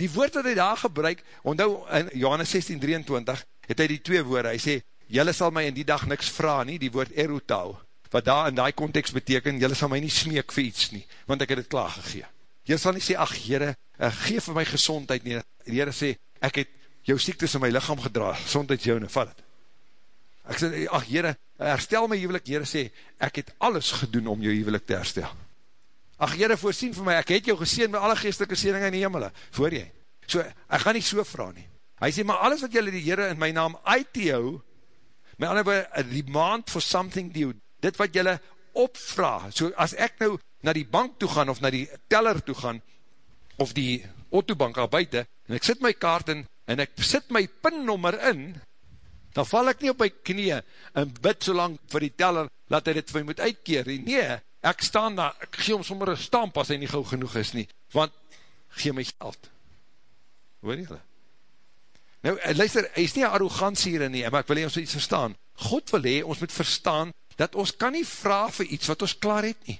Die woord wat hy daar gebruik, onthou in Johannes 16, 23, het hy die twee woorde. Hy sê, jylle sal my in die dag niks vraag nie, die woord erotau wat daar in die context beteken, jylle sal my nie smeek vir iets nie, want ek het het klaar gegee. Jylle sal nie sê, ach Heere, uh, geef vir my gezondheid nie. Die Heere sê, ek het jou siektes in my lichaam gedra, gezondheid jou nie, vat het. Ek sê, ach Heere, herstel my huwelik, Heere sê, ek het alles gedoen om jou huwelik te herstel. Ach Heere, voorsien vir my, ek het jou geseen met alle geestelike seeninge in die hemel, voor jy. So, ek gaan nie so vraag nie. Hy sê, maar alles wat jylle die Heere in my naam uithou, my ander woord, a demand for something due, dit wat jylle opvraag, so as ek nou na die bank toe gaan, of na die teller toe gaan, of die autobank al buiten, en ek sit my kaart in, en ek sit my pinnummer in, dan val ek nie op my knie, en bid so lang vir die teller, laat hy dit vir my moet uitkeer, nee, ek staan daar, ek gee om sommer een stamp, as hy nie gauw genoeg is nie, want, gee my geld, hoor jylle? Nou, luister, hy is nie arrogantie hierin nie, maar ek wil hy ons iets verstaan, God wil hy, ons moet verstaan, dat ons kan nie vraag vir iets wat ons klaar het nie.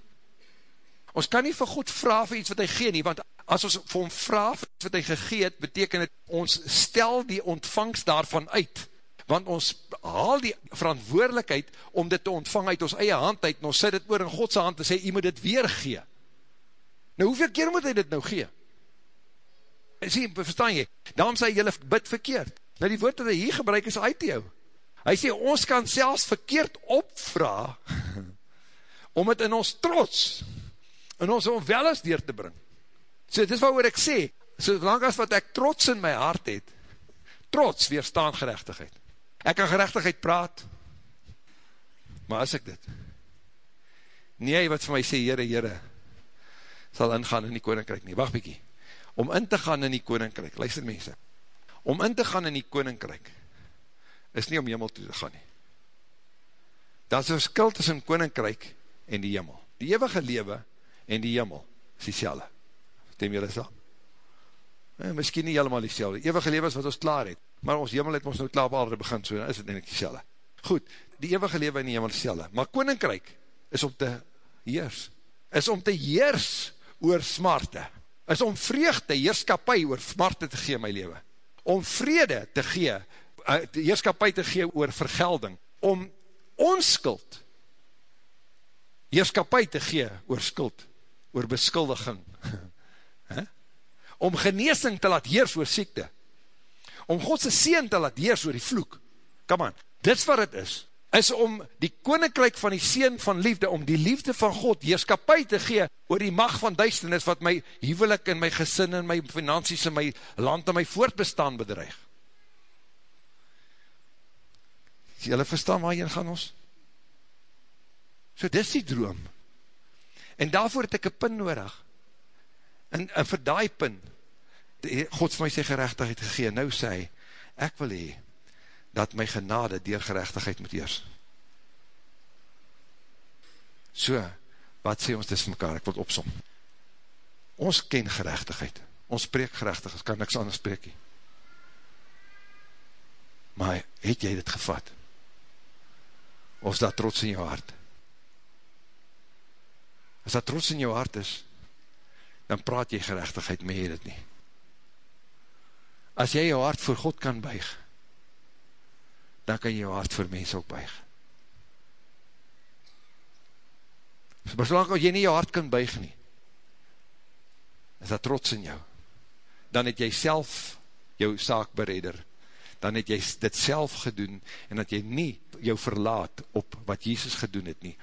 Ons kan nie vir God vraag vir iets wat hy gee nie, want as ons vir hom vraag vir iets wat hy gegeet, beteken het, ons stel die ontvangst daarvan uit, want ons haal die verantwoordelikheid om dit te ontvang uit ons eie hand uit, en ons sê dit oor in Godse hand, en sê, jy moet dit weer gee. Nou, hoeveel keer moet hy dit nou gee? En sê, verstaan jy, daarom sê jy, jylle bid verkeerd. Nou, die woord wat hy hier gebruik is uit jou. Hy sê, ons kan selfs verkeerd opvra, (laughs) om het in ons trots, in ons onwellis deur te bring. So, dit is wat ek sê, so lang as wat ek trots in my hart het, trots weerstaan gerechtigheid. Ek kan gerechtigheid praat, maar as ek dit, nie wat vir my sê, jyre, jyre, sal ingaan in die koninkryk nie, wacht bykie, om in te gaan in die koninkryk, luister mense, om in te gaan in die koninkryk, is nie om hemel toe te gaan nie. Daar is een skil tussen koninkryk en die hemel. Die eeuwige lewe en die hemel is die selle. Stem jylle saam? Eh, miskien nie helemaal die selle. Eeuwige lewe is wat ons klaar het, maar ons hemel het ons nou klaar op aarde begin, so is het eindelijk die selle. Goed, die eeuwige lewe en die hemel is selle. Maar koninkryk is om te heers. Is om te heers oor smarte. Is om vreugde, heerskapie oor smarte te gee my lewe. Om vrede te gee Eh, heerskapie te gee oor vergelding, om onskuld heerskapie te gee oor skuld, oor beskuldiging, (laughs) om geneesing te laat heers oor siekte, om Godse seen te laat heers oor die vloek, come on, dit wat het is, is om die koninkryk van die seen van liefde, om die liefde van God heerskapie te gee oor die mag van duisternis wat my huwelik en my gesin en my finansies en my land en my voortbestaan bedreig. Is jylle verstaan waar jy gaan ons? So dis die droom. En daarvoor het ek een pin nodig. En, en vir die pin, God vir my sy gerechtigheid gegeen, nou sê hy, ek wil hee, dat my genade dier gerechtigheid moet eers. So, wat sê ons dis mekaar, ek wil opsom. Ons ken gerechtigheid, ons spreek gerechtigheid, kan niks anders spreek nie. Maar het jy dit gevat? Of is dat trots in jou hart? As dat trots in jou hart is, dan praat jy gerechtigheid, maar jy dit nie. As jy jou hart voor God kan buig, dan kan jy jou hart voor mens ook buig. Maar solang jy nie jou hart kan buig nie, is dat trots in jou. Dan het jy self jou saak beredder, dan het jy dit self gedoen, en dat jy nie jou verlaat op wat Jesus gedoen het nie,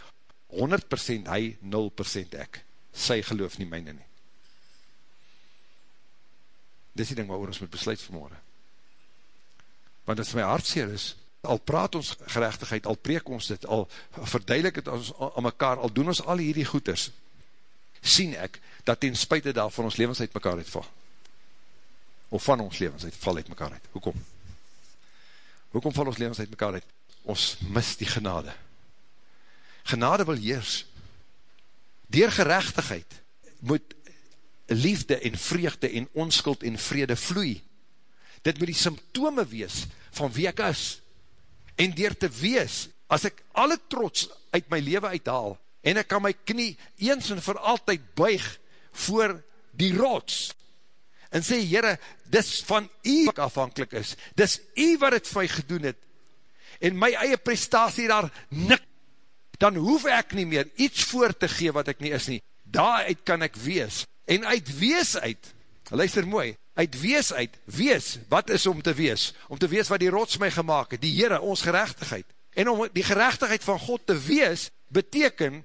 100% hy, 0% ek. Sy geloof nie myne nie. Dis die ding waar ons moet besluit vanmorgen. Want as my hartseer is, al praat ons gerechtigheid, al preek ons dit, al verduidelik het ons aan mekaar, al doen ons al hierdie goeders, sien ek, dat ten spuite daar van ons levens uit mekaar uitval. Of van ons levens uit, val uit mekaar uit. Hoekom? Hoekom val ons levens uit mekaar uit? Ons mis die genade genade wil heers. Door gerechtigheid moet liefde en vreugde en onskuld en vrede vloei. Dit moet die symptome wees van wie ek is. En door te wees, as ek alle trots uit my leven uithaal, en ek kan my knie eens en vir altyd buig voor die rots, en sê, Heere, dis van u wat afhankelijk is, dis u wat het vir my gedoen het, en my eie prestatie daar nik dan hoef ek nie meer iets voor te gee wat ek nie is nie. Daaruit kan ek wees. En uit wees uit, luister mooi, uit wees uit, wees, wat is om te wees? Om te wees wat die rots my gemaakt het, die Heere, ons gerechtigheid. En om die gerechtigheid van God te wees, beteken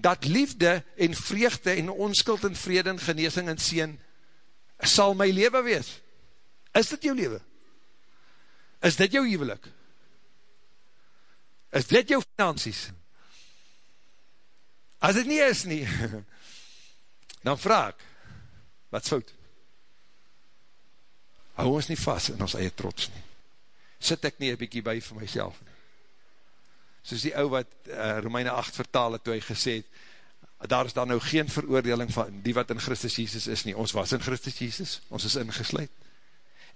dat liefde en vreugde en onskuld en vrede en geneesing en sien, sal my leven wees. Is dit jou leven? Is dit jou huwelik? Is dit jou finansies? As dit nie is nie, (laughs) dan vraag ek, wat fout? Hou ons nie vast in ons eie trots nie. Sit ek nie een bykie by vir myself nie. Soos die ou wat uh, Romeine 8 vertaal het, toe hy gesê het, daar is daar nou geen veroordeling van die wat in Christus Jesus is nie. Ons was in Christus Jesus, ons is ingesluid.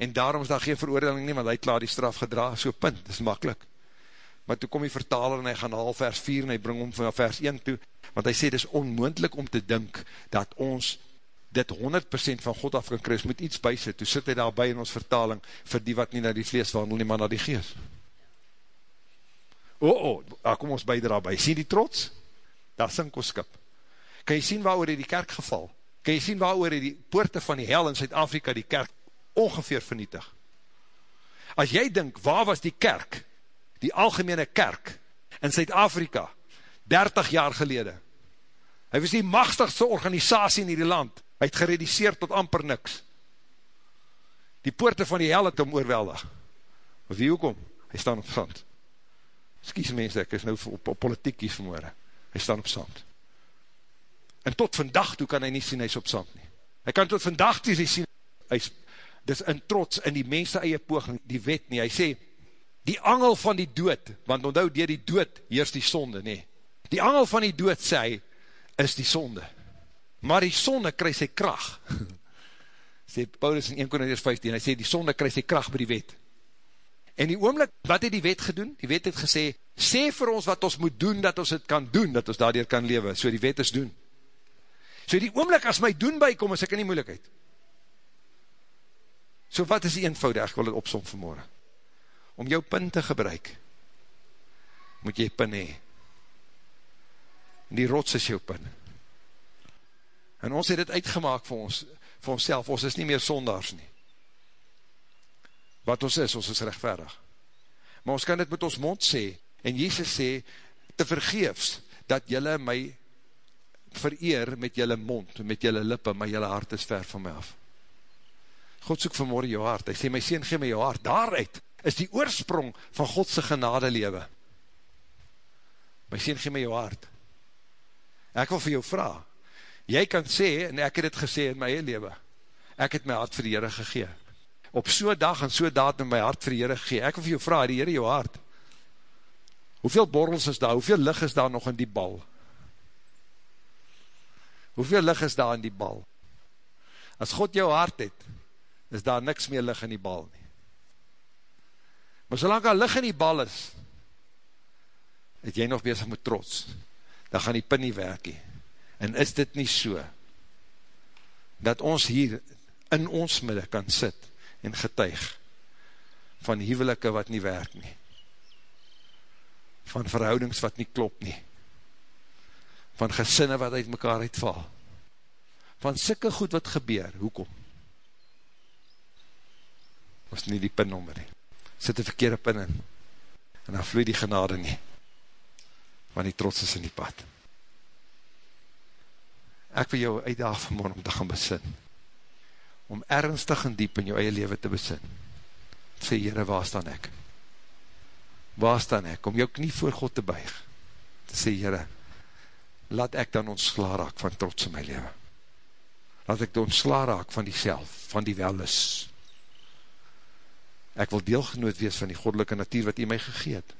En daarom is daar geen veroordeling nie, want hy klaar die straf gedra, so punt, dit is makkelijk maar toe kom die vertaler en hy gaan al vers 4 en hy bring om van vers 1 toe, want hy sê, dit is onmoendlik om te dink, dat ons dit 100% van God af kan kruis, moet iets bysit, toe sit hy daarby in ons vertaling, vir die wat nie na die vlees wandel, nie maar na die geest. O, oh, oh, daar kom ons beide daarby, sien die trots? Daar sink ons skip. Kan jy sien waar die kerk geval? Kan jy sien waar die poorte van die hel in Zuid-Afrika die kerk ongeveer vernietig? As jy dink, waar was die kerk? die algemene kerk in Zuid-Afrika, 30 jaar gelede. Hy was die machtigste organisatie in die land, hy het gerediseerd tot amper niks. Die poorte van die hel het om oorweldig. Of wie hoekom? Hy staan op sand. Skies mense, ek is nou op, op politiek kies vanmorgen. Hy staan op sand. En tot vandag toe kan hy nie sien, hy is op sand nie. Hy kan tot vandag toe sien, hy is, dis in trots in die mense eie poging, die wet nie. Hy sê, die angel van die dood, want onthou, dier die dood heers die sonde, nee. Die angel van die dood sê, is die sonde. Maar die sonde kry sy kracht. (laughs) sê Paulus in 1 Korinthus 15, hy sê, die sonde kry sy kracht by die wet. En die oomlik, wat het die wet gedoen? Die wet het gesê, sê vir ons wat ons moet doen, dat ons het kan doen, dat ons daardoor kan lewe. So die wet is doen. So die oomlik, as my doen bykom, is ek in die moeilijkheid. So wat is die eenvoud, ek wil het opsom vanmorgen om jou pin te gebruik, moet jy pin hee. die rots is jou pin. En ons het dit uitgemaak vir ons, vir ons self, ons is nie meer sondags nie. Wat ons is, ons is rechtverig. Maar ons kan dit met ons mond sê, en Jesus sê, te vergeefs, dat jylle my vereer met jylle mond, met jylle lippe, maar jylle hart is ver van my af. God soek vanmorgen jou hart, hy sê, my sien, gee my jou hart, daaruit is die oorsprong van Godse genade lewe. My sien, gee my jou hart. Ek wil vir jou vraag, jy kan sê, en ek het het gesê in my lewe, ek het my hart vir die Heere gegee. Op so'n dag en so'n in my hart vir die Heere gegee. Ek wil vir jou vraag, die Heere jou hart. Hoeveel borrels is daar, hoeveel lig is daar nog in die bal? Hoeveel lig is daar in die bal? As God jou hart het, is daar niks meer lig in die bal nie. Maar solang daar lig in die bal is, het jy nog bezig met trots, dan gaan die pin nie werkie. En is dit nie so, dat ons hier in ons midde kan sit en getuig van huwelike wat nie werk nie, van verhoudings wat nie klop nie, van gesinne wat uit mekaar uitval, van sikke goed wat gebeur, hoekom? Was nie die pinnommer nie, sit die verkeerde pin in, en dan vloe die genade nie, want die trots is in die pad. Ek wil jou uitdaag vanmorgen om te gaan besin, om ernstig en diep in jou eie leven te besin, sê, Heere, waar staan ek? Waar staan ek? Om jou knie voor God te buig, te sê, Heere, laat ek dan ontsla raak van trots in my leven. Laat ek ontsla raak van die self, van die welis. Ek wil deelgenoot wees van die goddelike natuur wat jy my gegeet.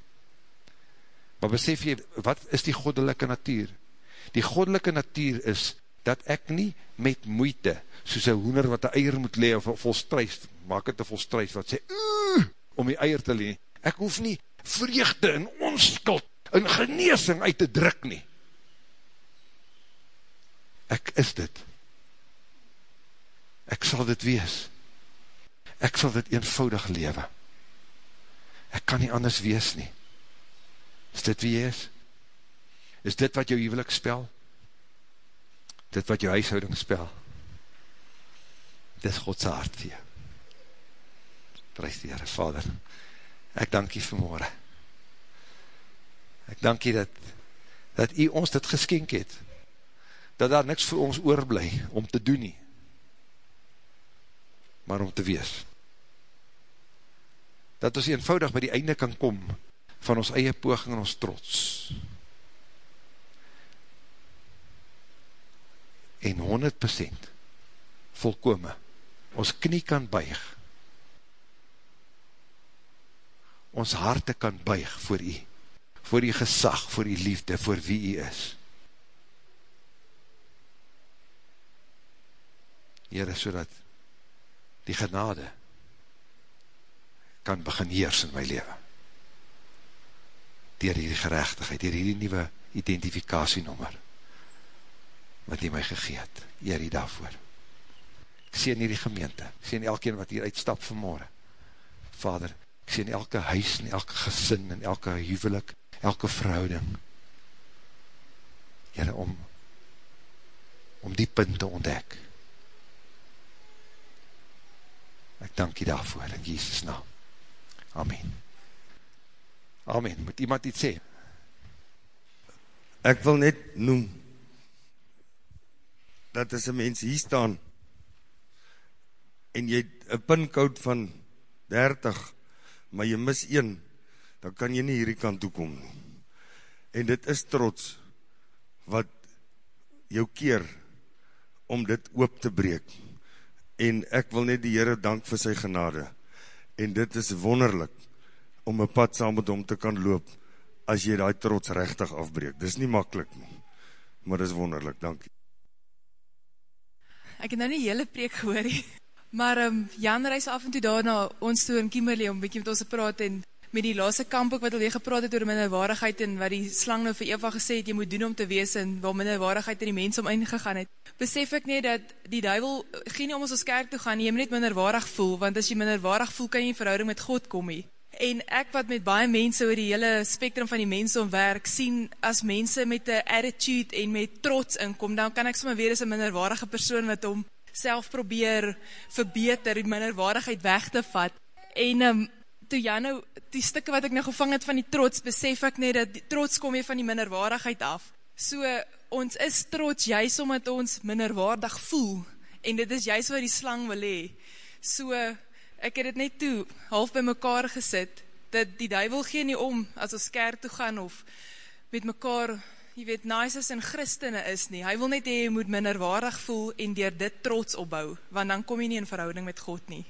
Maar besef jy, wat is die goddelike natuur? Die goddelike natuur is, dat ek nie met moeite, soos een hoender wat een eier moet lee, of vol struis, maak het een vol struis, wat sê, om die eier te lee, ek hoef nie vreugde en onskuld, en geneesing uit te druk nie ek is dit. Ek sal dit wees. Ek sal dit eenvoudig lewe. Ek kan nie anders wees nie. Is dit wie jy is? Is dit wat jou huwelik spel? Dit wat jou huishouding spel? Dit is Godse hart vir jou. Prijs die Heere, Vader. Ek dank jy vanmorgen. Ek dank jy dat, dat jy ons dit geskenk het, dat daar niks vir ons oorblij om te doen nie, maar om te wees. Dat ons eenvoudig by die einde kan kom van ons eie poging en ons trots. En 100% volkome ons knie kan buig. Ons harte kan buig voor u, voor die gesag, voor die liefde, voor wie u is. Heere, so dat die genade kan begin heers in my leven. Dier die gerechtigheid, dier die nieuwe identifikasienommer, wat die my gegeet, Heer die daarvoor. Ek sien hier die gemeente, ek sien elkeen wat hier uitstap vanmorgen. Vader, ek sien elke huis en elke gesin en elke huwelik, elke verhouding. Heere, om, om die punt te ontdek, Ek dank jy daarvoor in Jesus naam. Amen. Amen. Moet iemand iets sê? Ek wil net noem, dat as een mens hier staan, en jy een pinkoud van 30, maar jy mis 1, dan kan jy nie hierdie kant toekom. En dit is trots, wat jou keer, om dit oop te breek en ek wil net die Heere dank vir sy genade, en dit is wonderlik, om een pad saam met hom te kan loop, as jy die trots rechtig afbreek, dit is nie makkelijk nie, maar dit is wonderlik, dank jy. Ek het nou nie hele preek gehoor, maar um, Jan reis af en toe daar na ons toe in Kimberley, om bykie met ons te praat, en met die laaste kamp ook wat al gepraat het oor minderwaardigheid en wat die slang nou vir Eva gesê het, jy moet doen om te wees en waar minderwaardigheid in die mens om ingegaan het, besef ek nie dat die duivel geen nie om ons ons kerk toe gaan, jy moet net minderwaardig voel, want as jy minderwaardig voel, kan jy in verhouding met God kom nie. En ek wat met baie mense oor die hele spektrum van die mense omwerk, sien as mense met 'n attitude en met trots inkom, dan kan ek sommer weer as 'n minderwaardige persoon wat hom self probeer verbeter, die minderwaardigheid weg te vat. En um, toe ja nou, die stukke wat ek nou gevang het van die trots, besef ek net dat die trots kom weer van die minderwaardigheid af. So, ons is trots juist omdat ons minderwaardig voel, en dit is juist wat die slang wil hee. So, ek het het net toe half by mekaar gesit, dat die duivel gee nie om, as ons kerk toe gaan, of met mekaar, jy weet, nices en christene is nie, hy wil net hee, jy moet minderwaardig voel, en dier dit trots opbou, want dan kom jy nie in verhouding met God nie.